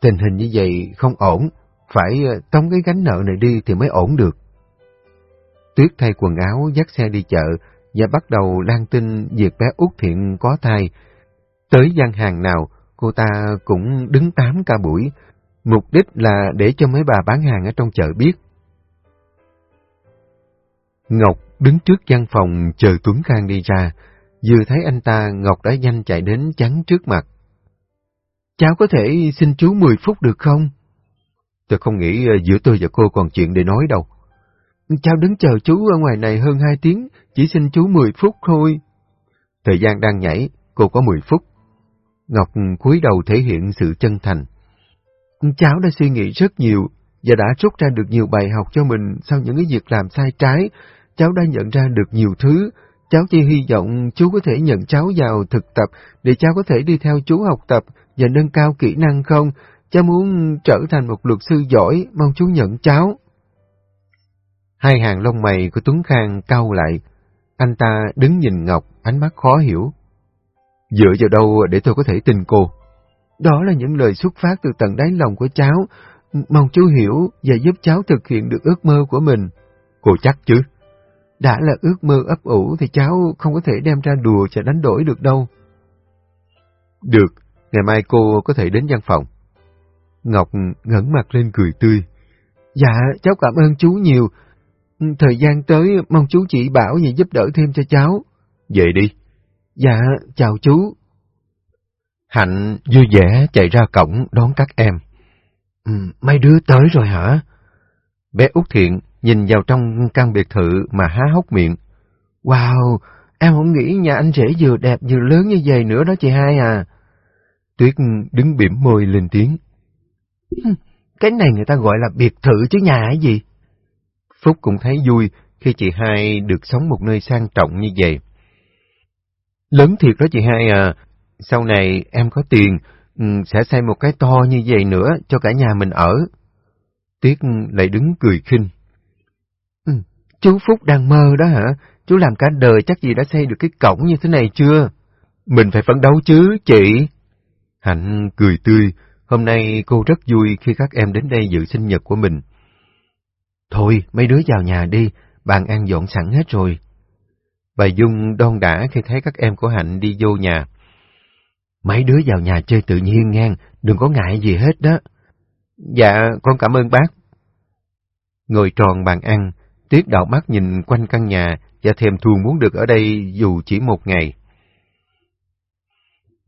A: Tình hình như vậy không ổn, phải ờ, tống cái gánh nợ này đi thì mới ổn được. Tuyết thay quần áo dắt xe đi chợ và bắt đầu lan tin việc bé Út Thiện có thai. Tới gian hàng nào, cô ta cũng đứng tám ca buổi, mục đích là để cho mấy bà bán hàng ở trong chợ biết. Ngọc đứng trước văn phòng chờ Tuấn Khang đi ra, vừa thấy anh ta Ngọc đã nhanh chạy đến chắn trước mặt. Cháu có thể xin chú 10 phút được không? Tôi không nghĩ ờ, giữa tôi và cô còn chuyện để nói đâu. Cháu đứng chờ chú ở ngoài này hơn 2 tiếng, chỉ xin chú 10 phút thôi. Thời gian đang nhảy, cô có 10 phút. Ngọc cúi đầu thể hiện sự chân thành.
B: Cháu đã suy nghĩ rất nhiều và đã rút ra được nhiều bài học cho mình sau những cái việc làm sai trái. Cháu đã nhận ra được nhiều thứ. Cháu chỉ hy vọng chú có thể nhận cháu vào thực tập để cháu có thể đi theo chú học tập và nâng cao kỹ năng không. Cháu muốn trở thành một luật sư giỏi, mong chú nhận cháu.
A: Hai hàng lông mày của Tuấn Khang cau lại. Anh ta đứng nhìn Ngọc, ánh mắt khó hiểu. Dựa vào đâu để tôi có thể tin cô?
B: Đó là những lời xuất phát từ tận đáy lòng của cháu. Mong chú hiểu và giúp cháu thực hiện được ước mơ của mình.
A: Cô chắc chứ?
B: Đã là ước mơ ấp ủ thì cháu không có thể đem ra đùa và đánh đổi được đâu.
A: Được, ngày mai cô có thể đến văn phòng.
B: Ngọc ngẩng mặt lên cười tươi. Dạ, cháu cảm ơn chú nhiều. Thời gian tới mong chú chỉ bảo và giúp đỡ thêm cho cháu.
A: Về đi.
B: Dạ, chào chú.
A: Hạnh vui vẻ chạy ra cổng đón các em.
B: Ừ, mấy đứa tới rồi hả?
A: Bé Út Thiện nhìn vào trong căn biệt thự mà há hốc miệng.
B: Wow, em không nghĩ nhà anh rể vừa đẹp vừa lớn như vậy nữa đó chị hai à.
A: Tuyết đứng bỉm môi lên tiếng.
B: Cái này người ta gọi là biệt thự chứ nhà ấy gì?
A: Phúc cũng thấy vui khi chị hai được sống một nơi sang trọng như vậy. Lớn thiệt đó chị hai à, sau này em có tiền, ừ, sẽ xây một cái to như vậy nữa cho cả nhà mình ở. Tuyết lại đứng cười khinh.
B: Ừ, chú Phúc đang mơ đó hả? Chú làm cả đời chắc gì đã xây được cái cổng như thế này chưa?
A: Mình phải phấn đấu chứ, chị. Hạnh cười tươi, hôm nay cô rất vui khi các em đến đây dự sinh nhật của mình.
B: Thôi, mấy đứa vào nhà đi, bàn ăn dọn sẵn hết rồi.
A: Bà Dung đon đã khi thấy các em của Hạnh đi vô nhà.
B: Mấy đứa vào nhà chơi tự nhiên ngang, đừng có ngại gì hết đó.
A: Dạ, con cảm ơn bác. Ngồi tròn bàn ăn, Tuyết đảo mắt nhìn quanh căn nhà và thèm thuồng muốn được ở đây dù chỉ một ngày.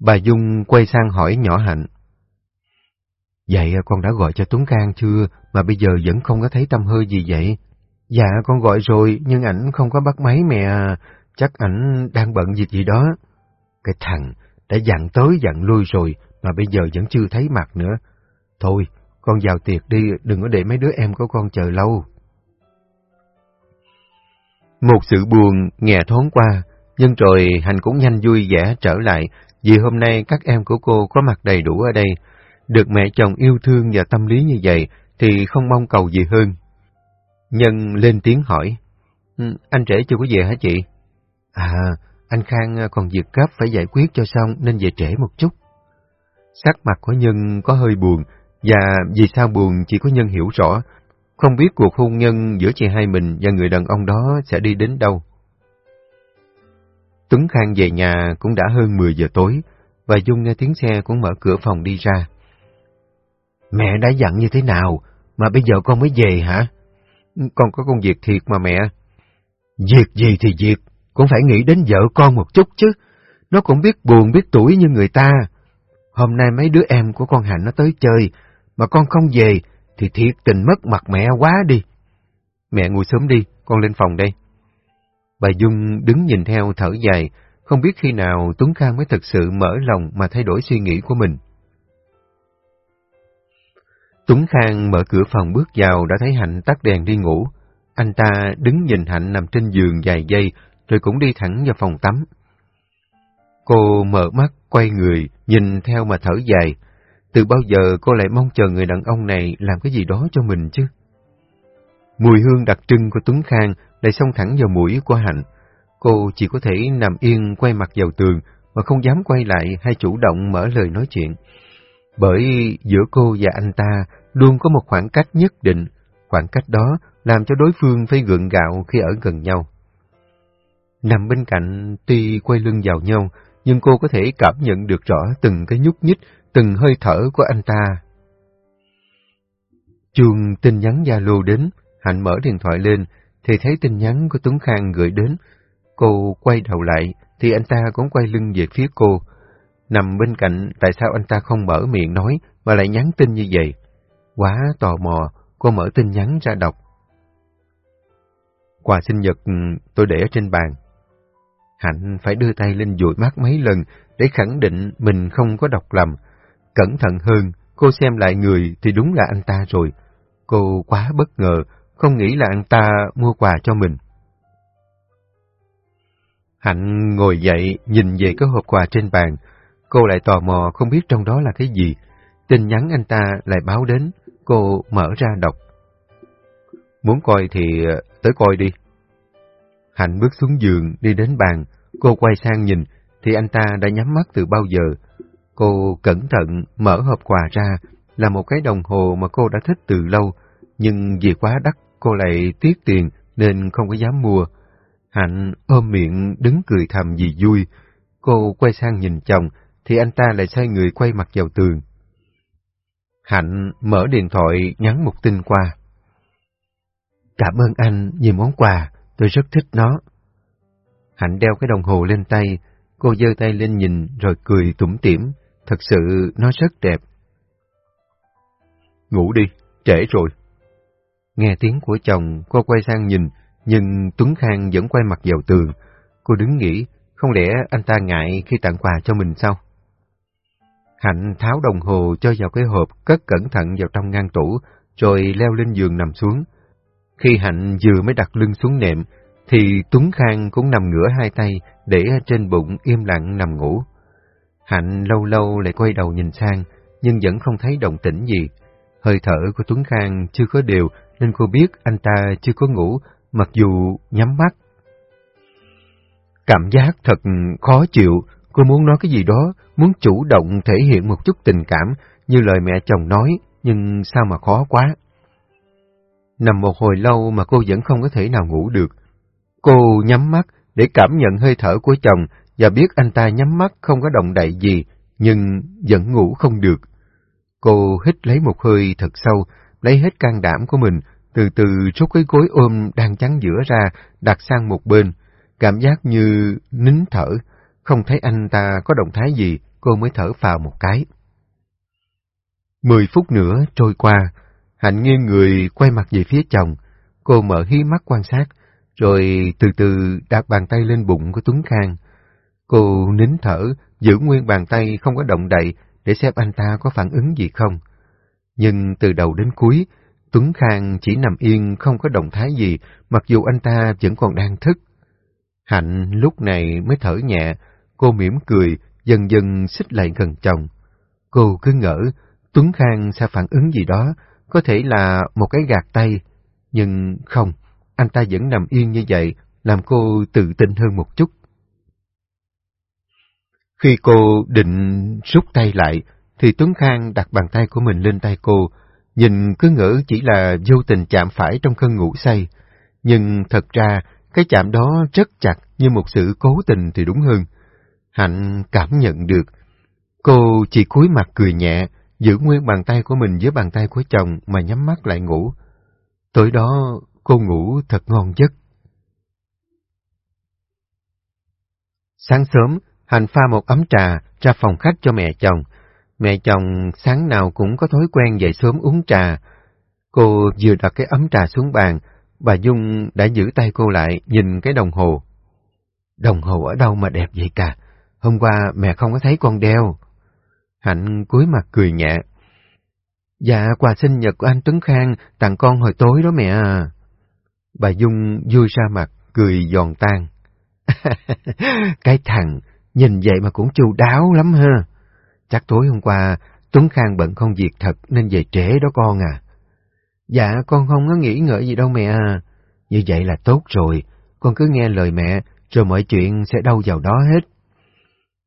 A: Bà Dung quay sang hỏi nhỏ Hạnh.
B: Vậy con đã gọi cho Tuấn Cang chưa, mà bây giờ vẫn không có thấy tâm hơi gì vậy? Dạ, con gọi rồi, nhưng ảnh không có bắt máy mẹ. À. Chắc ảnh đang bận việc gì đó. Cái thằng đã dặn tới dặn lui rồi, mà bây giờ vẫn chưa thấy mặt nữa. Thôi, con vào tiệc đi, đừng có để mấy đứa em của con chờ lâu.
A: Một sự buồn nghe thoáng qua, nhưng rồi Hành cũng nhanh vui vẻ trở lại, vì hôm nay các em của cô có mặt đầy đủ ở đây. Được mẹ chồng yêu thương và tâm lý như vậy thì không mong cầu gì hơn. Nhân lên tiếng hỏi, ừ, anh trẻ chưa có về hả chị?
B: À, anh Khang còn việc gấp phải giải quyết cho xong nên về trễ một chút.
A: Sắc mặt của Nhân có hơi buồn, và vì sao buồn chỉ có Nhân hiểu rõ, không biết cuộc hôn nhân giữa chị hai mình và người đàn ông đó sẽ đi đến đâu. Tuấn Khang về nhà cũng đã hơn 10 giờ tối, và Dung nghe tiếng xe cũng mở cửa phòng đi ra.
B: Mẹ đã dặn như thế nào, mà bây giờ con mới về hả?
A: Con có công việc thiệt mà mẹ.
B: Việc gì thì việc, cũng phải nghĩ đến vợ con một chút chứ. Nó cũng biết buồn biết tuổi như người ta. Hôm nay mấy đứa em của con Hạnh nó tới chơi, mà con không về thì thiệt tình mất mặt mẹ quá đi.
A: Mẹ ngồi sớm đi, con lên phòng đây. Bà Dung đứng nhìn theo thở dài, không biết khi nào Tuấn Khang mới thực sự mở lòng mà thay đổi suy nghĩ của mình. Tuấn Khang mở cửa phòng bước vào đã thấy Hạnh tắt đèn đi ngủ. Anh ta đứng nhìn Hạnh nằm trên giường dài dây, rồi cũng đi thẳng vào phòng tắm. Cô mở mắt, quay người, nhìn theo mà thở dài. Từ bao giờ cô lại mong chờ người đàn ông này làm cái gì đó cho mình chứ? Mùi hương đặc trưng của Tuấn Khang lại xông thẳng vào mũi của Hạnh. Cô chỉ có thể nằm yên quay mặt vào tường mà không dám quay lại hay chủ động mở lời nói chuyện. Bởi giữa cô và anh ta luôn có một khoảng cách nhất định, khoảng cách đó làm cho đối phương phải gượng gạo khi ở gần nhau. Nằm bên cạnh tuy quay lưng vào nhau, nhưng cô có thể cảm nhận được rõ từng cái nhúc nhích, từng hơi thở của anh ta. Chuông tin nhắn Zalo đến, Hạnh mở điện thoại lên, thì thấy tin nhắn của Tuấn Khang gửi đến. Cô quay đầu lại, thì anh ta cũng quay lưng về phía cô. Nằm bên cạnh, tại sao anh ta không mở miệng nói, mà lại nhắn tin như vậy? Quá tò mò, cô mở tin nhắn ra đọc. Quà sinh nhật ừ, tôi để ở trên bàn. Hạnh phải đưa tay lên dụi mắt mấy lần để khẳng định mình không có đọc lầm. Cẩn thận hơn,
B: cô xem lại người thì đúng là anh ta rồi. Cô quá bất ngờ, không nghĩ là anh ta mua quà cho mình. Hạnh ngồi dậy, nhìn về cái hộp quà trên bàn. Cô lại tò mò không biết trong đó là cái gì. Tin nhắn anh ta lại báo đến, cô mở ra đọc. Muốn coi thì ờ, tới coi đi. Hạnh bước xuống giường, đi đến bàn. Cô quay sang nhìn, thì anh ta đã nhắm mắt từ bao giờ. Cô cẩn thận mở hộp quà ra, là một cái đồng hồ mà cô đã thích từ lâu, nhưng vì quá đắt cô lại tiếc tiền nên không có dám mua. Hạnh ôm miệng đứng cười thầm vì vui. Cô quay sang nhìn chồng, thì anh ta lại xoay người quay mặt vào tường. Hạnh mở điện thoại nhắn một tin qua. Cảm ơn anh vì món quà, tôi rất thích nó. Hạnh đeo cái đồng hồ lên tay, cô giơ tay lên nhìn rồi cười tủm tỉm, thật sự nó rất đẹp. Ngủ đi, trễ rồi. Nghe tiếng của chồng, cô quay sang nhìn, nhưng Tuấn Khang vẫn quay mặt vào tường. Cô đứng nghĩ, không lẽ anh ta ngại khi tặng quà cho mình sao? Hạnh tháo đồng hồ cho vào cái hộp, cất cẩn thận vào trong ngăn tủ, rồi leo lên giường nằm xuống. Khi Hạnh vừa mới đặt lưng xuống nệm, thì Tuấn Khang cũng nằm ngửa hai tay, để trên bụng im lặng nằm ngủ. Hạnh lâu lâu lại quay đầu nhìn sang, nhưng vẫn không thấy động tĩnh gì. Hơi thở của Tuấn Khang chưa có đều, nên cô biết anh ta chưa có ngủ, mặc dù nhắm mắt. Cảm giác thật khó chịu, cô muốn nói cái gì đó, muốn chủ động thể hiện một chút tình cảm, như lời mẹ chồng nói, nhưng sao mà khó quá. Nằm một hồi lâu mà cô vẫn không có thể nào ngủ được. Cô nhắm mắt để cảm nhận hơi thở của chồng và biết anh ta nhắm mắt không có động đậy gì, nhưng vẫn ngủ không được. Cô hít lấy một hơi thật sâu, lấy hết can đảm của mình, từ từ rút cái gối ôm đang chắn giữa ra, đặt sang một bên. Cảm giác như nín thở, không thấy anh ta có động thái gì, cô mới thở vào một cái. Mười phút nữa trôi qua, Hạnh nghiêng người quay mặt về phía chồng. Cô mở hí mắt quan sát, rồi từ từ đặt bàn tay lên bụng của Tuấn Khang. Cô nín thở, giữ nguyên bàn tay không có động đậy để xem anh ta có phản ứng gì không. Nhưng từ đầu đến cuối, Tuấn Khang chỉ nằm yên không có động thái gì, mặc dù anh ta vẫn còn đang thức. Hạnh lúc này mới thở nhẹ, cô mỉm cười, dần dần xích lại gần chồng. Cô cứ ngỡ Tuấn Khang sẽ phản ứng gì đó, có thể là một cái gạt tay, nhưng không, anh ta vẫn nằm yên như vậy, làm cô tự tin hơn một chút. Khi cô định rút tay lại, thì Tuấn Khang đặt bàn tay của mình lên tay cô, nhìn cứ ngỡ chỉ là vô tình chạm phải trong cơn ngủ say. Nhưng thật ra, cái chạm đó rất chặt như một sự cố tình thì đúng hơn. Hạnh cảm nhận được. Cô chỉ cúi mặt cười nhẹ, giữ nguyên bàn tay của mình với bàn tay của chồng mà nhắm mắt lại ngủ. Tối đó, cô ngủ thật ngon giấc. Sáng sớm, Hành pha một ấm trà ra phòng khách cho mẹ chồng. Mẹ chồng sáng nào cũng có thói quen dậy sớm uống trà. Cô vừa đặt cái ấm trà xuống bàn, bà Dung đã giữ tay cô lại nhìn cái đồng hồ. Đồng hồ ở đâu mà đẹp vậy cả? Hôm qua mẹ không có thấy con đeo. Hạnh cúi mặt cười nhẹ. Dạ, quà sinh nhật của anh Tuấn Khang tặng con hồi tối đó mẹ à. Bà Dung vui ra mặt, cười giòn tan. cái thằng, nhìn vậy mà cũng chu đáo lắm ha. Chắc tối hôm qua Tuấn Khang bận công việc thật nên về trễ đó con à. Dạ, con không có nghĩ ngợi gì đâu mẹ à. Như vậy là tốt rồi, con cứ nghe lời mẹ, rồi mọi chuyện sẽ đâu vào đó hết.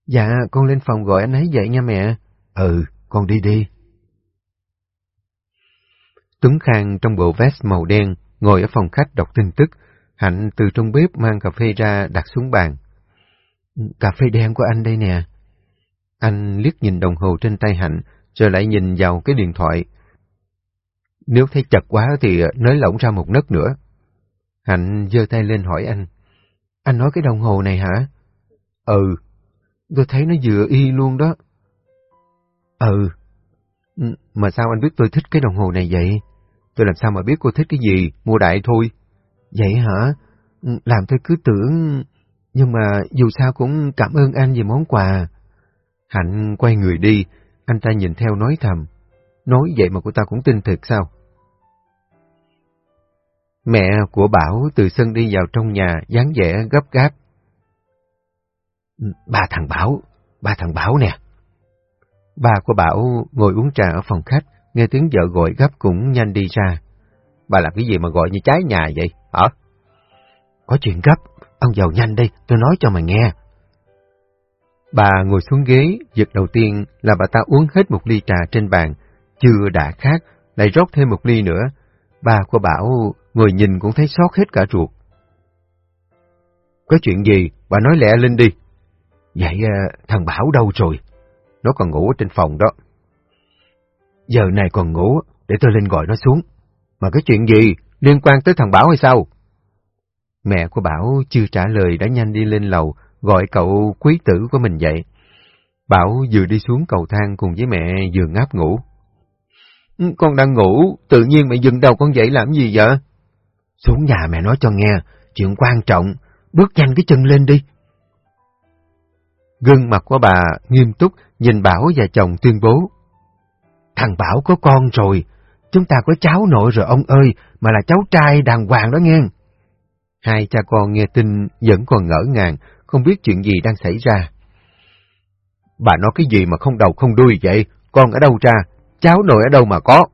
B: Dạ, con lên phòng gọi anh ấy dậy nha mẹ. Ừ, con đi đi. Tuấn Khang trong bộ vest màu đen, ngồi ở phòng khách đọc tin tức. Hạnh từ trong bếp mang cà phê ra đặt xuống bàn. Ừ, cà phê đen của anh đây nè. Anh liếc nhìn đồng hồ trên tay Hạnh, rồi lại nhìn vào cái điện thoại. Nếu thấy chật quá thì ờ, nới lỏng ra một nấc nữa. Hạnh giơ tay lên hỏi anh. Anh nói cái đồng hồ này hả? Ừ. Tôi thấy nó vừa y luôn đó. Ừ. ừ. Mà sao anh biết tôi thích cái đồng hồ này vậy? Tôi làm sao mà biết cô thích cái gì, mua đại thôi. Vậy hả? Ừ, làm tôi cứ tưởng... Nhưng mà dù sao cũng cảm ơn anh về món quà. Hạnh quay người đi, anh ta nhìn theo nói thầm. Nói vậy mà cô ta cũng tin thật sao? Mẹ của Bảo từ sân đi vào trong nhà, dáng vẻ gấp gáp. Ừ, ba thằng Bảo, ba thằng Bảo nè. Ba của Bảo ngồi uống trà ở phòng khách, nghe tiếng vợ gọi gấp cũng nhanh đi ra. Bà làm cái gì mà gọi như trái nhà vậy, hả? Có chuyện gấp, ông giàu nhanh đi, tôi nói cho mày nghe. Bà ngồi xuống ghế, việc đầu tiên là bà ta uống hết một ly trà trên bàn, chưa đã khát, lại rót thêm một ly nữa. Bà của Bảo ngồi nhìn cũng thấy sót hết cả ruột. Có chuyện gì, bà nói lẹ lên đi. Vậy ờ, thằng Bảo đâu rồi? Nó còn ngủ ở trên phòng đó. Giờ này còn ngủ, để tôi lên gọi nó xuống. Mà cái chuyện gì, liên quan tới thằng Bảo hay sao? Mẹ của Bảo chưa trả lời đã nhanh đi lên lầu, gọi cậu quý tử của mình dậy. Bảo vừa đi xuống cầu thang cùng với mẹ vừa ngáp ngủ. Ừ, con đang ngủ, tự nhiên mẹ dừng đầu con dậy làm gì vậy? Xuống nhà mẹ nói cho nghe, chuyện quan trọng, bước nhanh cái chân lên đi. Gương mặt của bà nghiêm túc nhìn Bảo và chồng tuyên bố. Thằng Bảo có con rồi, chúng ta có cháu nội rồi ông ơi, mà là cháu trai đàng hoàng đó nghe. Hai cha con nghe tin vẫn còn ngỡ ngàng, không biết chuyện gì đang xảy ra. Bà nói cái gì mà không đầu không đuôi vậy? Con ở đâu ra? Cháu nội ở đâu mà có?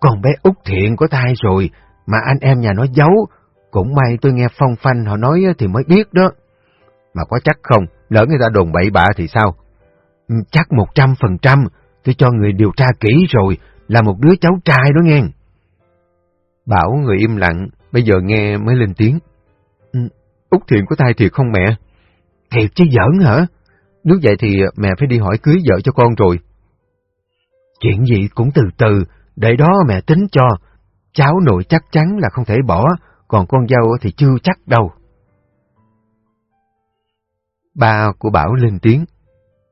B: Con bé út Thiện có thai rồi, mà anh em nhà nó giấu. Cũng may tôi nghe phong phanh họ nói thì mới biết đó. Mà có chắc không, lỡ người ta đồn bậy bạ thì sao? Ừ, chắc một trăm phần trăm, tôi cho người điều tra kỹ rồi, là một đứa cháu trai đó nghe. Bảo người im lặng, bây giờ nghe mới lên tiếng. Ừ, Út Thiện có thai thiệt không mẹ? Thiệt chứ giỡn hả? Nếu vậy thì mẹ phải đi hỏi cưới vợ cho con rồi. Chuyện gì cũng từ từ, để đó mẹ tính cho. Cháu nội chắc chắn là không thể bỏ, còn con dâu thì chưa chắc đâu. Ba của Bảo lên tiếng.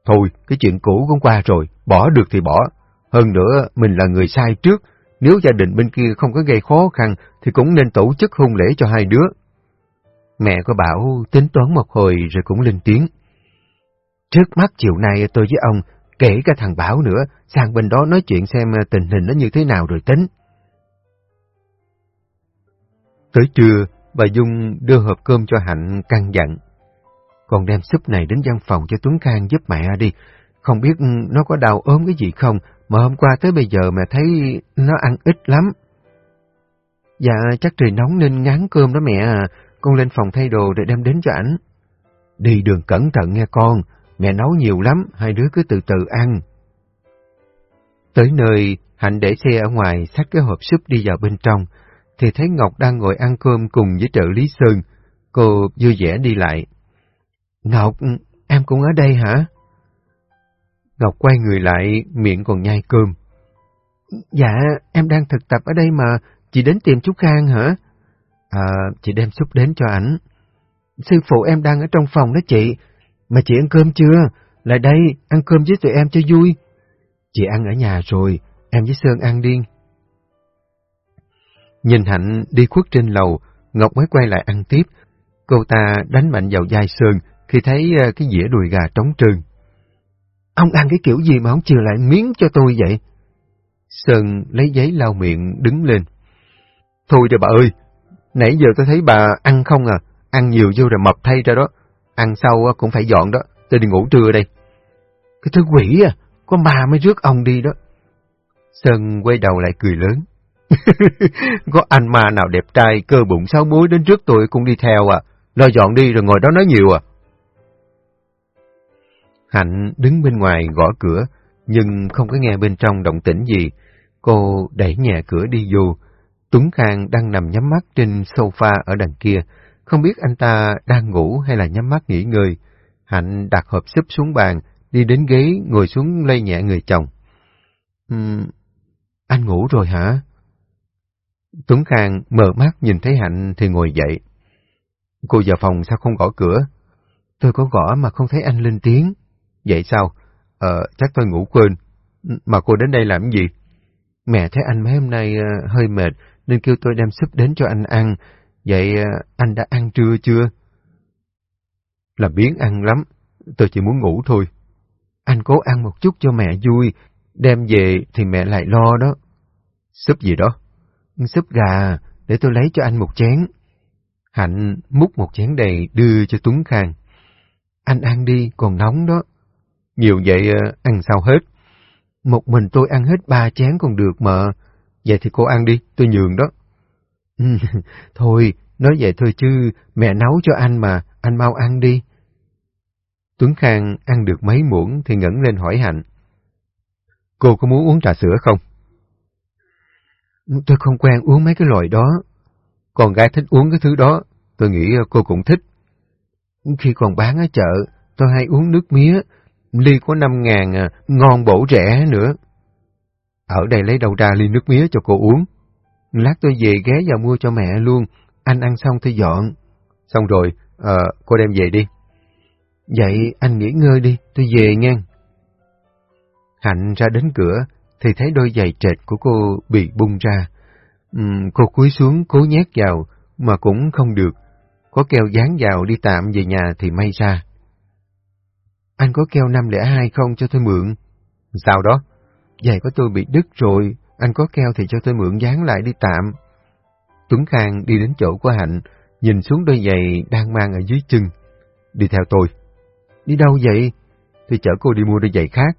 B: Thôi, cái chuyện cũ cũng qua rồi, bỏ được thì bỏ. Hơn nữa, mình là người sai trước, nếu gia đình bên kia không có gây khó khăn thì cũng nên tổ chức hôn lễ cho hai đứa. Mẹ của Bảo tính toán một hồi rồi cũng lên tiếng. Trước mắt chiều nay tôi với ông, kể cả thằng Bảo nữa, sang bên đó nói chuyện xem tình hình nó như thế nào rồi tính. Tới trưa, bà Dung đưa hộp cơm cho Hạnh căng dặn. Con đem súp này đến văn phòng cho Tuấn Khang giúp mẹ đi. Không biết nó có đau ốm cái gì không, mà hôm qua tới bây giờ mẹ thấy nó ăn ít lắm. Dạ, chắc trời nóng nên ngán cơm đó mẹ à. Con lên phòng thay đồ rồi đem đến cho ảnh. Đi đường cẩn thận nghe con, mẹ nấu nhiều lắm, hai đứa cứ từ từ ăn. Tới nơi, Hạnh để xe ở ngoài, xách cái hộp súp đi vào bên trong, thì thấy Ngọc đang ngồi ăn cơm cùng với trợ lý Sơn. Cô vui vẻ đi lại. Ngọc, em cũng ở đây hả? Ngọc quay người lại, miệng còn nhai cơm. Dạ, em đang thực tập ở đây mà, chị đến tìm chú Khang hả? À, chị đem súp đến cho ảnh. Sư phụ em đang ở trong phòng đó chị. Mà chị ăn cơm chưa? Lại đây, ăn cơm với tụi em cho vui. Chị ăn ở nhà rồi, em với Sơn ăn đi. Nhìn Hạnh đi khuất trên lầu, Ngọc mới quay lại ăn tiếp. Cô ta đánh mạnh vào vai Sơn khi thấy ờ, cái dĩa đùi gà trống trơn. Ông ăn cái kiểu gì mà ông chừa lại miếng cho tôi vậy? Sơn lấy giấy lau miệng đứng lên. Thôi rồi bà ơi, nãy giờ tôi thấy bà ăn không à, ăn nhiều vô rồi mập thay ra đó. Ăn sau cũng phải dọn đó, tôi đi ngủ trưa đây. Cái thứ quỷ à, con bà mới rước ông đi đó. Sơn quay đầu lại cười lớn. Có anh ma nào đẹp trai, cơ bụng sáu múi đến trước tôi cũng đi theo à. Lo dọn đi rồi ngồi đó nói nhiều à. Hạnh đứng bên ngoài gõ cửa, nhưng không có nghe bên trong động tĩnh gì. Cô đẩy nhẹ cửa đi vô. Tuấn Khang đang nằm nhắm mắt trên sofa ở đằng kia. Không biết anh ta đang ngủ hay là nhắm mắt nghỉ ngơi. Hạnh đặt hộp súp xuống bàn, đi đến ghế, ngồi xuống lay nhẹ người chồng. Uhm, anh ngủ rồi hả? Tuấn Khang mở mắt nhìn thấy Hạnh thì ngồi dậy. Cô vào phòng sao không gõ cửa? Tôi có gõ mà không thấy anh lên tiếng. Vậy sao? Ờ, chắc tôi ngủ quên. Mà cô đến đây làm gì? Mẹ thấy anh mấy hôm nay ờ, hơi mệt nên kêu tôi đem súp đến cho anh ăn. Vậy ờ, anh đã ăn trưa chưa? Là biến ăn lắm. Tôi chỉ muốn ngủ thôi. Anh cố ăn một chút cho mẹ vui. Đem về thì mẹ lại lo đó.
A: Súp gì đó?
B: Súp gà, để tôi lấy cho anh một chén.
A: Hạnh múc một chén đầy đưa cho Tuấn Khang.
B: Anh ăn đi, còn nóng đó.
A: Nhiều vậy ờ, ăn sao hết?
B: Một mình tôi ăn hết ba chén còn được mà.
A: Vậy thì cô ăn đi, tôi nhường đó.
B: Ừ, thôi, nói vậy thôi chứ, mẹ nấu cho anh mà, anh mau ăn đi.
A: Tuấn Khang ăn được mấy muỗng thì ngẩng lên hỏi Hạnh. Cô có muốn uống trà sữa không?
B: Tôi không quen uống mấy cái loại đó.
A: Con gái thích uống cái thứ đó, tôi nghĩ ờ, cô cũng thích.
B: Khi còn bán ở chợ, tôi hay uống nước mía, ly có năm ngàn à, ngon bổ rẻ nữa.
A: Ở đây lấy đâu ra ly nước mía cho cô uống?
B: Lát tôi về ghé vào mua cho mẹ luôn, anh ăn xong tôi dọn.
A: Xong rồi, à, cô đem về đi.
B: Vậy anh nghỉ ngơi đi, tôi về nghe.
A: Hạnh ra đến cửa, thì thấy đôi giày trệt của cô bị bung ra. Uhm, cô cúi xuống cố nhét vào, mà cũng không được. Có keo dán vào đi tạm về nhà thì may ra.
B: Anh có keo 502 không cho tôi mượn?
A: Sao đó?
B: Giày của tôi bị đứt rồi, anh có keo thì cho tôi mượn dán lại đi tạm.
A: Tuấn Khang đi đến chỗ của Hạnh, nhìn xuống đôi giày đang mang ở dưới chân. Đi theo tôi.
B: Đi đâu vậy?
A: Tôi chở cô đi mua đôi giày khác.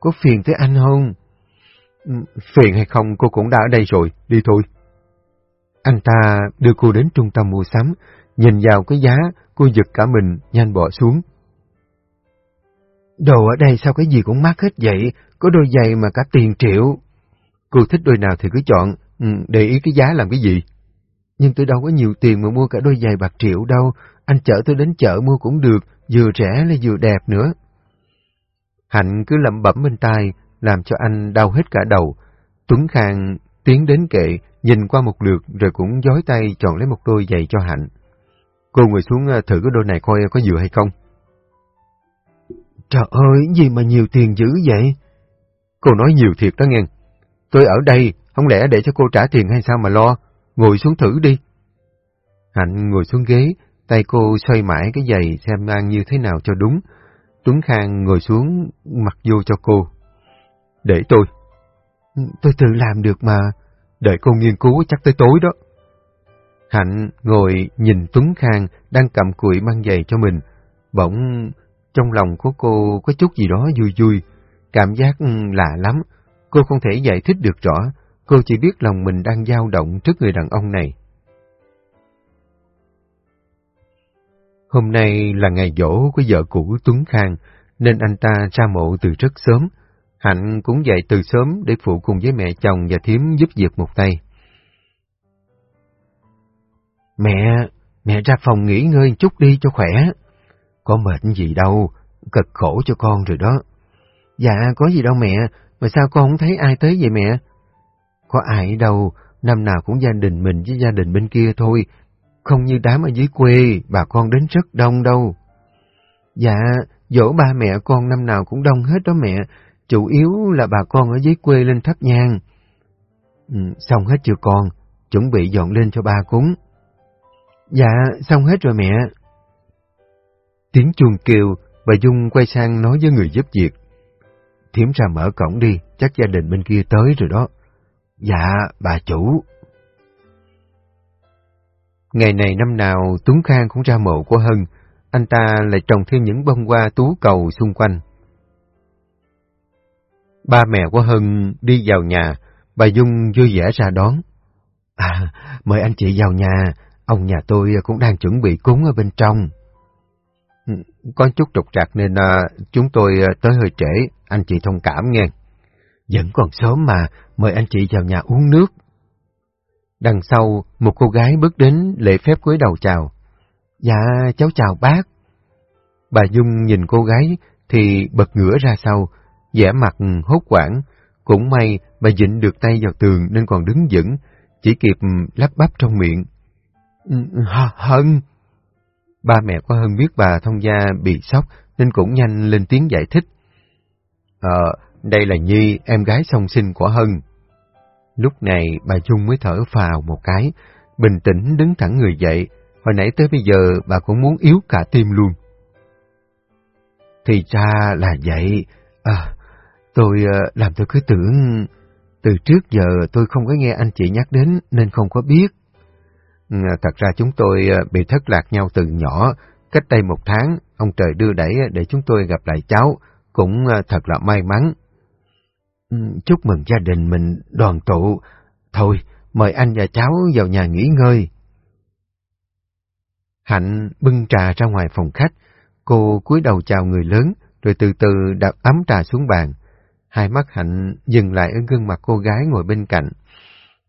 B: Có phiền tới anh không?
A: Ừ, phiền hay không cô cũng đã ở đây rồi, đi thôi.
B: Anh ta đưa cô đến trung tâm mua sắm, nhìn vào cái giá, cô giật cả mình, nhanh bỏ xuống. Đồ ở đây sao cái gì cũng mắc hết vậy, có đôi giày mà cả tiền triệu.
A: Cô thích đôi nào thì cứ chọn, ừ, để ý cái giá làm cái gì.
B: Nhưng tôi đâu có nhiều tiền mà mua cả đôi giày bạc triệu đâu, anh chở tôi đến chợ mua cũng được, vừa rẻ lại vừa đẹp nữa.
A: Hạnh cứ lẩm bẩm bên tai, làm cho anh đau hết cả đầu. Tuấn Khang tiến đến kệ, nhìn qua một lượt rồi cũng giói tay chọn lấy một đôi giày cho Hạnh. Cô ngồi xuống ờ, thử cái đôi này coi có vừa hay không.
B: Trời ơi, gì mà nhiều tiền dữ vậy?
A: Cô nói nhiều thiệt đó nghe. Tôi ở đây, không lẽ để cho cô trả tiền hay sao mà lo? Ngồi xuống thử đi. Hạnh ngồi xuống ghế, tay cô xoay mãi cái giày xem ăn như thế nào cho đúng. Tuấn Khang ngồi xuống, mặc vô cho cô. Để tôi.
B: Tôi tự làm được mà.
A: Đợi cô nghiên cứu chắc tới tối đó. Hạnh ngồi nhìn Tuấn Khang đang cầm cùi mang giày cho mình. Bỗng trong lòng của cô có chút gì đó vui vui. Cảm giác ừ, lạ lắm. Cô không thể giải thích được rõ. Cô chỉ biết lòng mình đang dao động trước người đàn ông này. Hôm nay là ngày dỗ của vợ cũ Tuấn Khang, nên anh ta ra mộ từ rất sớm. Hạnh cũng dậy từ sớm để phụ cùng với mẹ chồng và thím giúp việc một tay.
B: Mẹ, mẹ ra phòng nghỉ ngơi chút đi cho khỏe. Có mệt gì đâu, cực khổ cho con rồi đó. Dạ, có gì đâu mẹ, mà sao con không thấy ai tới vậy mẹ? Có ai đâu, năm nào cũng gia đình mình với gia đình bên kia thôi, không như đám ở dưới quê, bà con đến rất đông đâu. Dạ, dỗ ba mẹ con năm nào cũng đông hết đó mẹ, chủ yếu là bà con ở dưới quê lên thắp nhang. Ừ, xong hết chưa con, chuẩn bị dọn lên cho ba cúng. Dạ, xong hết rồi mẹ.
A: Tiếng chuông kêu, bà Dung quay sang nói với người giúp việc. Thiếm ra mở cổng đi, chắc gia đình bên kia tới rồi đó.
B: Dạ, bà chủ.
A: Ngày này năm nào Tuấn Khang cũng ra mộ của Hân, anh ta lại trồng thêm những bông hoa tú cầu xung quanh. Ba mẹ của Hân đi vào nhà, bà Dung vui vẻ ra đón.
B: À, mời anh chị vào nhà, ông nhà tôi cũng đang chuẩn bị cúng ở bên trong.
A: Có chút trục trặc nên à, chúng tôi à, tới hơi trễ, anh chị thông cảm nghe.
B: Vẫn còn sớm mà, mời anh chị vào nhà uống nước.
A: Đằng sau, một cô gái bước đến lễ phép cúi đầu chào.
B: Dạ, cháu chào bác.
A: Bà Dung nhìn cô gái thì bật ngửa ra sau, vẻ mặt hốt quảng. Cũng may bà dịnh được tay vào tường nên còn đứng vững, chỉ kịp lắp bắp trong miệng.
B: Ừ,
A: Ba mẹ của Hân biết bà thông gia bị sốc nên cũng nhanh lên tiếng giải thích. Ờ, đây là Nhi, em gái song sinh của Hân. Lúc này bà Dung mới thở phào một cái, bình tĩnh đứng thẳng người dậy, hồi nãy tới bây giờ bà cũng muốn yếu cả tim luôn.
B: Thì ra là vậy, à, Tôi ờ, làm tôi cứ tưởng... Từ trước giờ tôi không có nghe anh chị nhắc đến nên không có biết. Ừ, thật ra chúng tôi ờ, bị thất lạc nhau từ nhỏ. Cách đây một tháng, ông trời đưa đẩy ờ, để chúng tôi gặp lại cháu. Cũng ờ, thật là may mắn. Ừ, chúc mừng gia đình mình đoàn tụ. Thôi, mời anh và cháu vào nhà nghỉ ngơi. Hạnh bưng trà ra ngoài phòng khách, cô cúi đầu chào người lớn, rồi từ từ đặt ấm trà xuống bàn. Hai mắt Hạnh dừng lại ở gương mặt cô gái ngồi bên cạnh.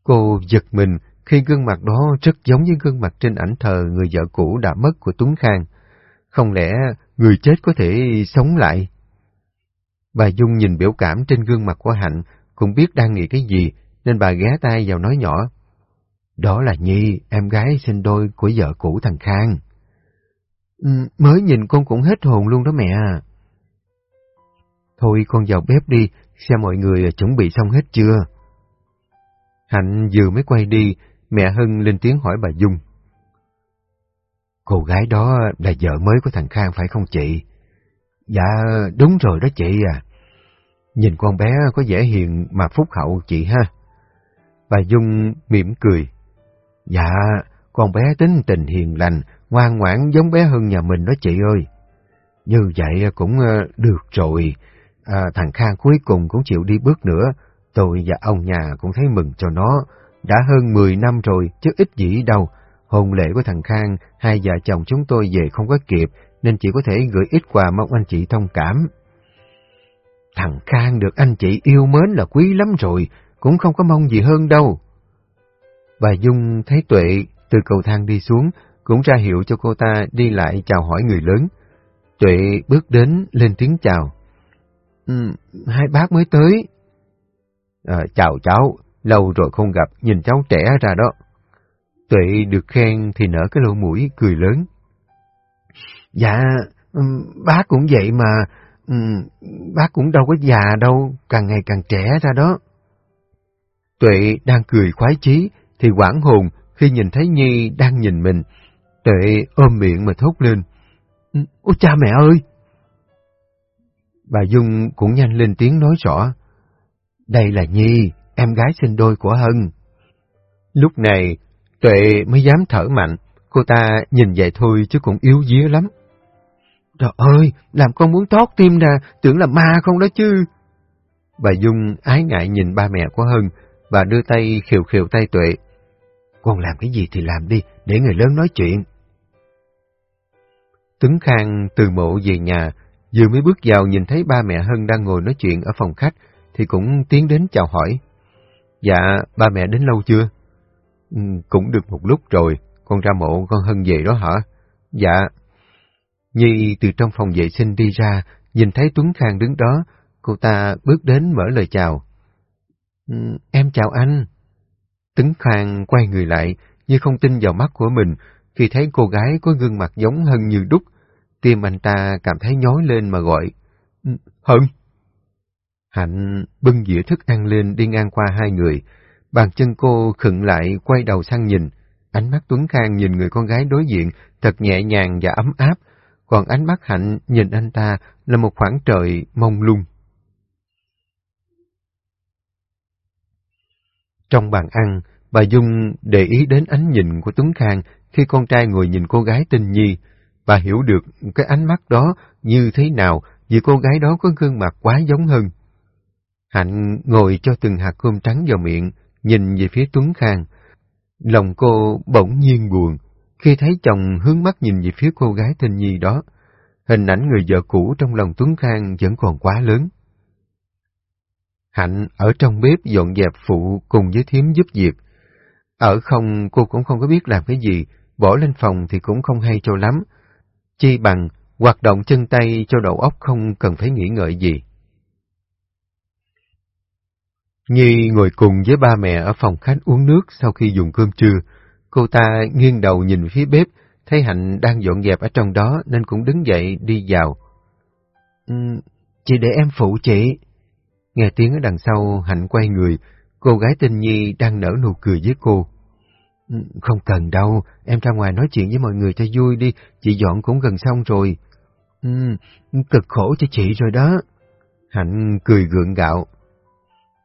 B: Cô giật mình khi gương mặt đó rất giống với gương mặt trên ảnh thờ người vợ cũ đã mất của Tuấn Khang. Không lẽ người chết có thể sống lại? Bà Dung nhìn biểu cảm trên gương mặt của Hạnh, cũng biết đang nghĩ cái gì, nên bà ghé tay vào nói nhỏ. Đó là Nhi, em gái sinh đôi của vợ cũ thằng Khang. Ừ, mới nhìn con cũng hết hồn luôn đó mẹ à. Thôi con vào bếp đi, xem mọi người chuẩn bị xong hết chưa. Hạnh vừa mới quay đi, mẹ Hưng lên tiếng hỏi bà Dung. Cô gái đó là vợ mới của thằng Khang phải không chị? Dạ, đúng rồi đó chị à. Nhìn con bé có vẻ hiền mà phúc hậu chị ha. Bà Dung mỉm cười. Dạ, con bé tính tình hiền lành, ngoan ngoãn giống bé Hưng nhà mình đó chị ơi. Như vậy cũng ờ, được rồi, à, thằng Khang cuối cùng cũng chịu đi bước nữa, tôi và ông nhà cũng thấy mừng cho nó. Đã hơn 10 năm rồi, chứ ít gì đâu. Hôn lễ của thằng Khang, hai vợ chồng chúng tôi về không có kịp, nên chỉ có thể gửi ít quà mong anh chị thông cảm. Thằng Khang được anh chị yêu mến là quý lắm rồi, cũng không có mong gì hơn đâu. Bà Dung thấy Tuệ từ cầu thang đi xuống, cũng ra hiệu cho cô ta đi lại chào hỏi người lớn. Tuệ bước đến lên tiếng chào. Ừ, hai bác mới tới. À, chào cháu, lâu rồi không gặp, nhìn cháu trẻ ra đó. Tuệ được khen thì nở cái lỗ mũi, cười lớn. Dạ, bác cũng vậy mà, bác cũng đâu có già đâu, càng ngày càng trẻ ra đó. Tuệ đang cười khoái chí, thì quảng hồn khi nhìn thấy Nhi đang nhìn mình. Tuệ ôm miệng mà thốt lên. Ôi cha mẹ ơi! Bà Dung cũng nhanh lên tiếng nói rõ. Đây là Nhi, em gái sinh đôi của Hân. Lúc này, Tuệ mới dám thở mạnh, cô ta nhìn vậy thôi chứ cũng yếu día lắm. Trời ơi, làm con muốn thoát tim nè, tưởng là ma không đó chứ. Bà Dung ái ngại nhìn ba mẹ của Hân và đưa tay khiều khiều tay Tuệ. Con làm cái gì thì làm đi, để người lớn nói chuyện. Tuấn Khang từ mộ về nhà, vừa mới bước vào nhìn thấy ba mẹ Hân đang ngồi nói chuyện ở phòng khách, thì cũng tiến đến chào hỏi. Dạ, ba mẹ đến lâu chưa? Ừ, cũng được một lúc rồi, con ra mộ con Hân về đó hả? Dạ. Nhi từ trong phòng vệ sinh đi ra, nhìn thấy Tuấn Khang đứng đó, cô ta bước đến mở lời chào. Ừ, em chào anh. Tuấn Khang quay người lại, như không tin vào mắt của mình, khi thấy cô gái có gương mặt giống Hân như đúc. Tim anh ta cảm thấy nhói lên mà gọi. Ừ, Hân! Hạnh bưng dĩa thức ăn lên đi ngang qua hai người. Bàn chân cô khựng lại quay đầu sang nhìn. Ánh mắt Tuấn Khang nhìn người con gái đối diện thật nhẹ nhàng và ấm áp, còn ánh mắt Hạnh nhìn anh ta là một khoảng trời mông lung. Trong bàn ăn, bà Dung để ý đến ánh nhìn của Tuấn Khang khi con trai ngồi nhìn cô gái tinh nhi. Bà hiểu được cái ánh mắt đó như thế nào vì cô gái đó có gương mặt quá giống hơn. Hạnh ngồi cho từng hạt cơm trắng vào miệng, nhìn về phía Tuấn Khang. Lòng cô bỗng nhiên buồn khi thấy chồng hướng mắt nhìn về phía cô gái tên nhi đó. Hình ảnh người vợ cũ trong lòng Tuấn Khang vẫn còn quá lớn. Hạnh ở trong bếp dọn dẹp phụ cùng với thiếm giúp việc. Ở không cô cũng không có biết làm cái gì, bỏ lên phòng thì cũng không hay cho lắm. Chi bằng hoạt động chân tay cho đầu óc không cần phải nghĩ ngợi gì. Nhi ngồi cùng với ba mẹ ở phòng khách uống nước sau khi dùng cơm trưa. Cô ta nghiêng đầu nhìn phía bếp, thấy Hạnh đang dọn dẹp ở trong đó nên cũng đứng dậy đi vào. Ừ, chị để em phụ chị. Nghe tiếng ở đằng sau, Hạnh quay người, cô gái tên Nhi đang nở nụ cười với cô. Ừ, không cần đâu, em ra ngoài nói chuyện với mọi người cho vui đi, chị dọn cũng gần xong rồi. Ừ, cực khổ cho chị rồi đó. Hạnh cười gượng gạo.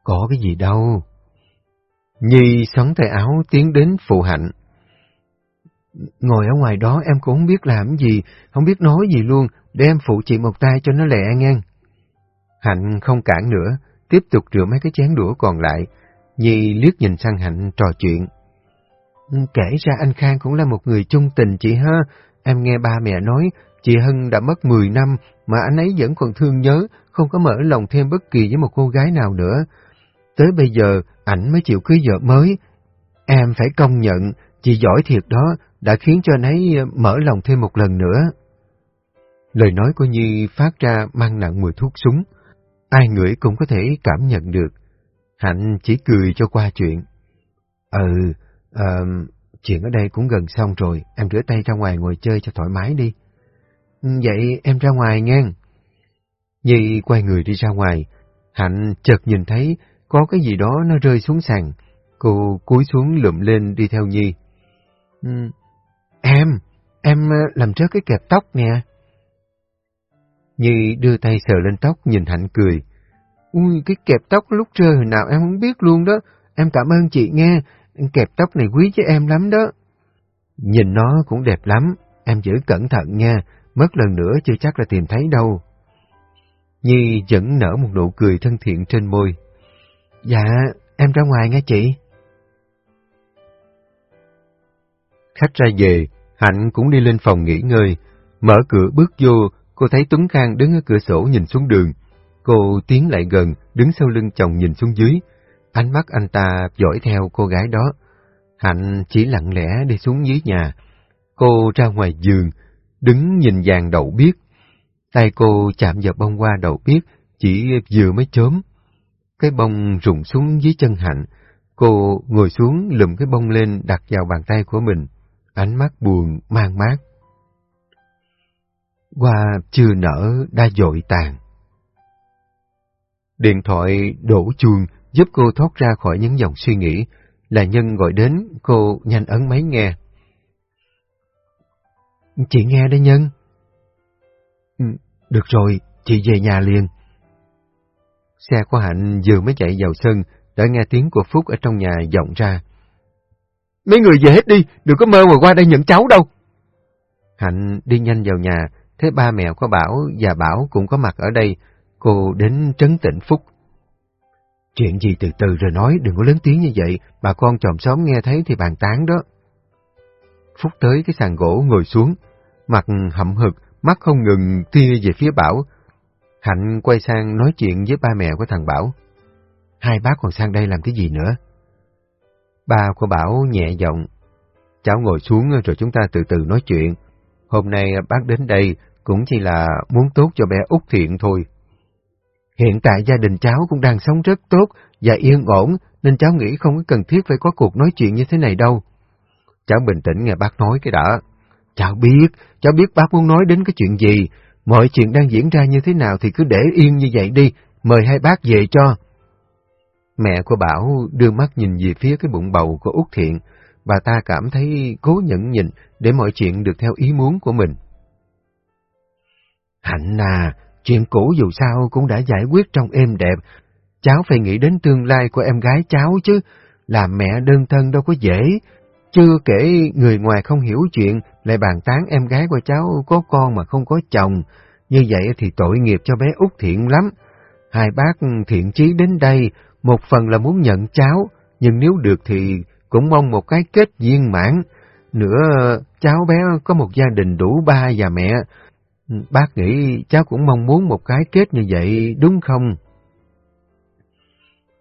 B: Có cái gì đâu. Nhi xoắn tay áo tiến đến phụ Hạnh. Ngồi ở ngoài đó em cũng không biết làm gì, không biết nói gì luôn, để em phụ chị một tay cho nó lẹ ngang. Hạnh không cản nữa, tiếp tục rửa mấy cái chén đũa còn lại. Nhi liếc nhìn sang Hạnh trò chuyện. Kể ra anh Khang cũng là một người trung tình chị ha. Em nghe ba mẹ nói, chị Hân đã mất 10 năm mà anh ấy vẫn còn thương nhớ, không có mở lòng thêm bất kỳ với một cô gái nào nữa. Tới bây giờ, ảnh mới chịu cưới vợ mới. Em phải công nhận, chị giỏi thiệt đó, đã khiến cho anh ấy ờ, mở lòng thêm một lần nữa. Lời nói của Nhi phát ra mang nặng mùi thuốc súng. Ai ngửi cũng có thể cảm nhận được. Hạnh chỉ cười cho qua chuyện. Ừ, uh, chuyện ở đây cũng gần xong rồi, em rửa tay ra ngoài ngồi chơi cho thoải mái đi. Ừ, vậy em ra ngoài nghe. Nhi quay người đi ra ngoài, Hạnh chợt nhìn thấy có cái gì đó nó rơi xuống sàn. Cô cúi xuống lượm lên đi theo Nhi. Ừ, em, em ờ, làm rớt cái kẹp tóc nè. Nhi đưa tay sờ lên tóc nhìn Hạnh cười. Ui, cái kẹp tóc lúc rơi hồi nào em không biết luôn đó. Em cảm ơn chị nghe, kẹp tóc này quý với em lắm đó. Nhìn nó cũng đẹp lắm, em giữ cẩn thận nha, mất lần nữa chưa chắc là tìm thấy đâu. Nhi vẫn nở một nụ cười thân thiện trên môi. Dạ, em ra ngoài nghe chị. Khách ra về, Hạnh cũng đi lên phòng nghỉ ngơi. Mở cửa bước vô, cô thấy Tuấn Khang đứng ở cửa sổ nhìn xuống đường. Cô tiến lại gần, đứng sau lưng chồng nhìn xuống dưới. Ánh mắt anh ta dõi theo cô gái đó. Hạnh chỉ lặng lẽ đi xuống dưới nhà. Cô ra ngoài giường, đứng nhìn vàng đậu biếc. Tay cô chạm vào bông hoa đậu biếc, chỉ vừa mới chớm. Cái bông rụng xuống dưới chân Hạnh. Cô ngồi xuống lùm cái bông lên đặt vào bàn tay của mình. Ánh mắt buồn, mang mát. Hoa chưa nở đã dội tàn. Điện thoại đổ chuông giúp cô thoát ra khỏi những dòng suy nghĩ. Là Nhân gọi đến, cô nhanh ấn máy nghe. Chị nghe đây Nhân. Ừ, được rồi, chị về nhà liền. Xe của Hạnh vừa mới chạy vào sân, đã nghe tiếng của Phúc ở trong nhà vọng ra. Mấy người về hết đi, đừng có mơ mà qua đây nhận cháu đâu. Hạnh đi nhanh vào nhà, thấy ba mẹ của Bảo và Bảo cũng có mặt ở đây. Cô đến trấn tĩnh Phúc. Chuyện gì từ từ rồi nói, đừng có lớn tiếng như vậy, bà con chòm xóm nghe thấy thì bàn tán đó. Phúc tới cái sàn gỗ ngồi xuống, mặt hậm hực, mắt không ngừng tia về phía Bảo. Hạnh quay sang nói chuyện với ba mẹ của thằng Bảo. Hai bác còn sang đây làm cái gì nữa? Ba của Bảo nhẹ giọng. Cháu ngồi xuống rồi chúng ta từ từ nói chuyện. Hôm nay bác đến đây cũng chỉ là muốn tốt cho bé Út Thiện thôi. Hiện tại gia đình cháu cũng đang sống rất tốt và yên ổn, nên cháu nghĩ không có cần thiết phải có cuộc nói chuyện như thế này đâu. Cháu bình tĩnh nghe bác nói cái đã. Cháu biết, cháu biết bác muốn nói đến cái chuyện gì. Mọi chuyện đang diễn ra như thế nào thì cứ để yên như vậy đi, mời hai bác về cho. Mẹ của Bảo đưa mắt nhìn về phía cái bụng bầu của Út Thiện, bà ta cảm thấy cố nhẫn nhịn để mọi chuyện được theo ý muốn của mình. Hạnh à, chuyện cũ dù sao cũng đã giải quyết trong êm đẹp, cháu phải nghĩ đến tương lai của em gái cháu chứ, làm mẹ đơn thân đâu có dễ, chưa kể người ngoài không hiểu chuyện lại bàn tán em gái của cháu có con mà không có chồng, như vậy thì tội nghiệp cho bé út thiện lắm. Hai bác thiện chí đến đây, một phần là muốn nhận cháu, nhưng nếu được thì cũng mong một cái kết viên mãn. Nữa, cháu bé có một gia đình đủ ba và mẹ. Bác nghĩ cháu cũng mong muốn một cái kết như vậy, đúng không?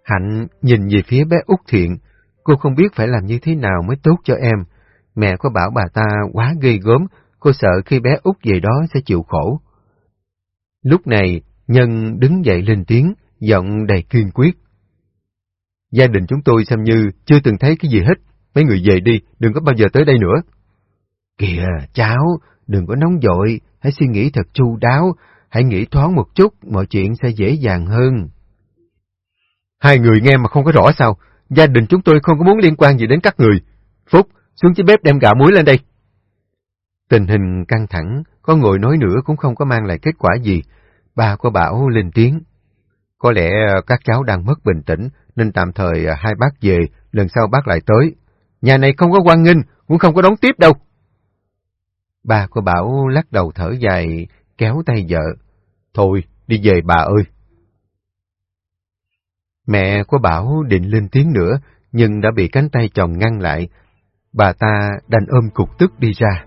B: Hạnh nhìn về phía bé Út Thiện, cô không biết phải làm như thế nào mới tốt cho em. Mẹ có bảo bà ta quá ghê gớm, cô sợ khi bé Út về đó sẽ chịu khổ. Lúc này, Nhân đứng dậy lên tiếng, giọng đầy kiên quyết. Gia đình chúng tôi xem như chưa từng thấy cái gì hết. Mấy người về đi, đừng có bao giờ tới đây nữa. Kìa, cháu, đừng có nóng vội, hãy suy nghĩ thật chu đáo, hãy nghĩ thoáng một chút, mọi chuyện sẽ dễ dàng hơn. Hai người nghe mà không có rõ sao, gia đình chúng tôi không có muốn liên quan gì đến các người. Phúc, xuống dưới bếp đem gạo muối lên đây. Tình hình căng thẳng, có ngồi nói nữa cũng không có mang lại kết quả gì. Ba của Bảo lên tiếng.
A: Có lẽ các cháu đang mất bình tĩnh, nên tạm thời hai bác về, lần sau bác lại tới. Nhà này không có quan nghênh, cũng không có đón tiếp đâu. Ba của Bảo lắc đầu thở dài, kéo tay vợ. Thôi, đi về bà ơi. Mẹ của Bảo định lên tiếng nữa, nhưng đã bị cánh tay chồng ngăn lại. Bà ta đành ôm cục tức đi ra.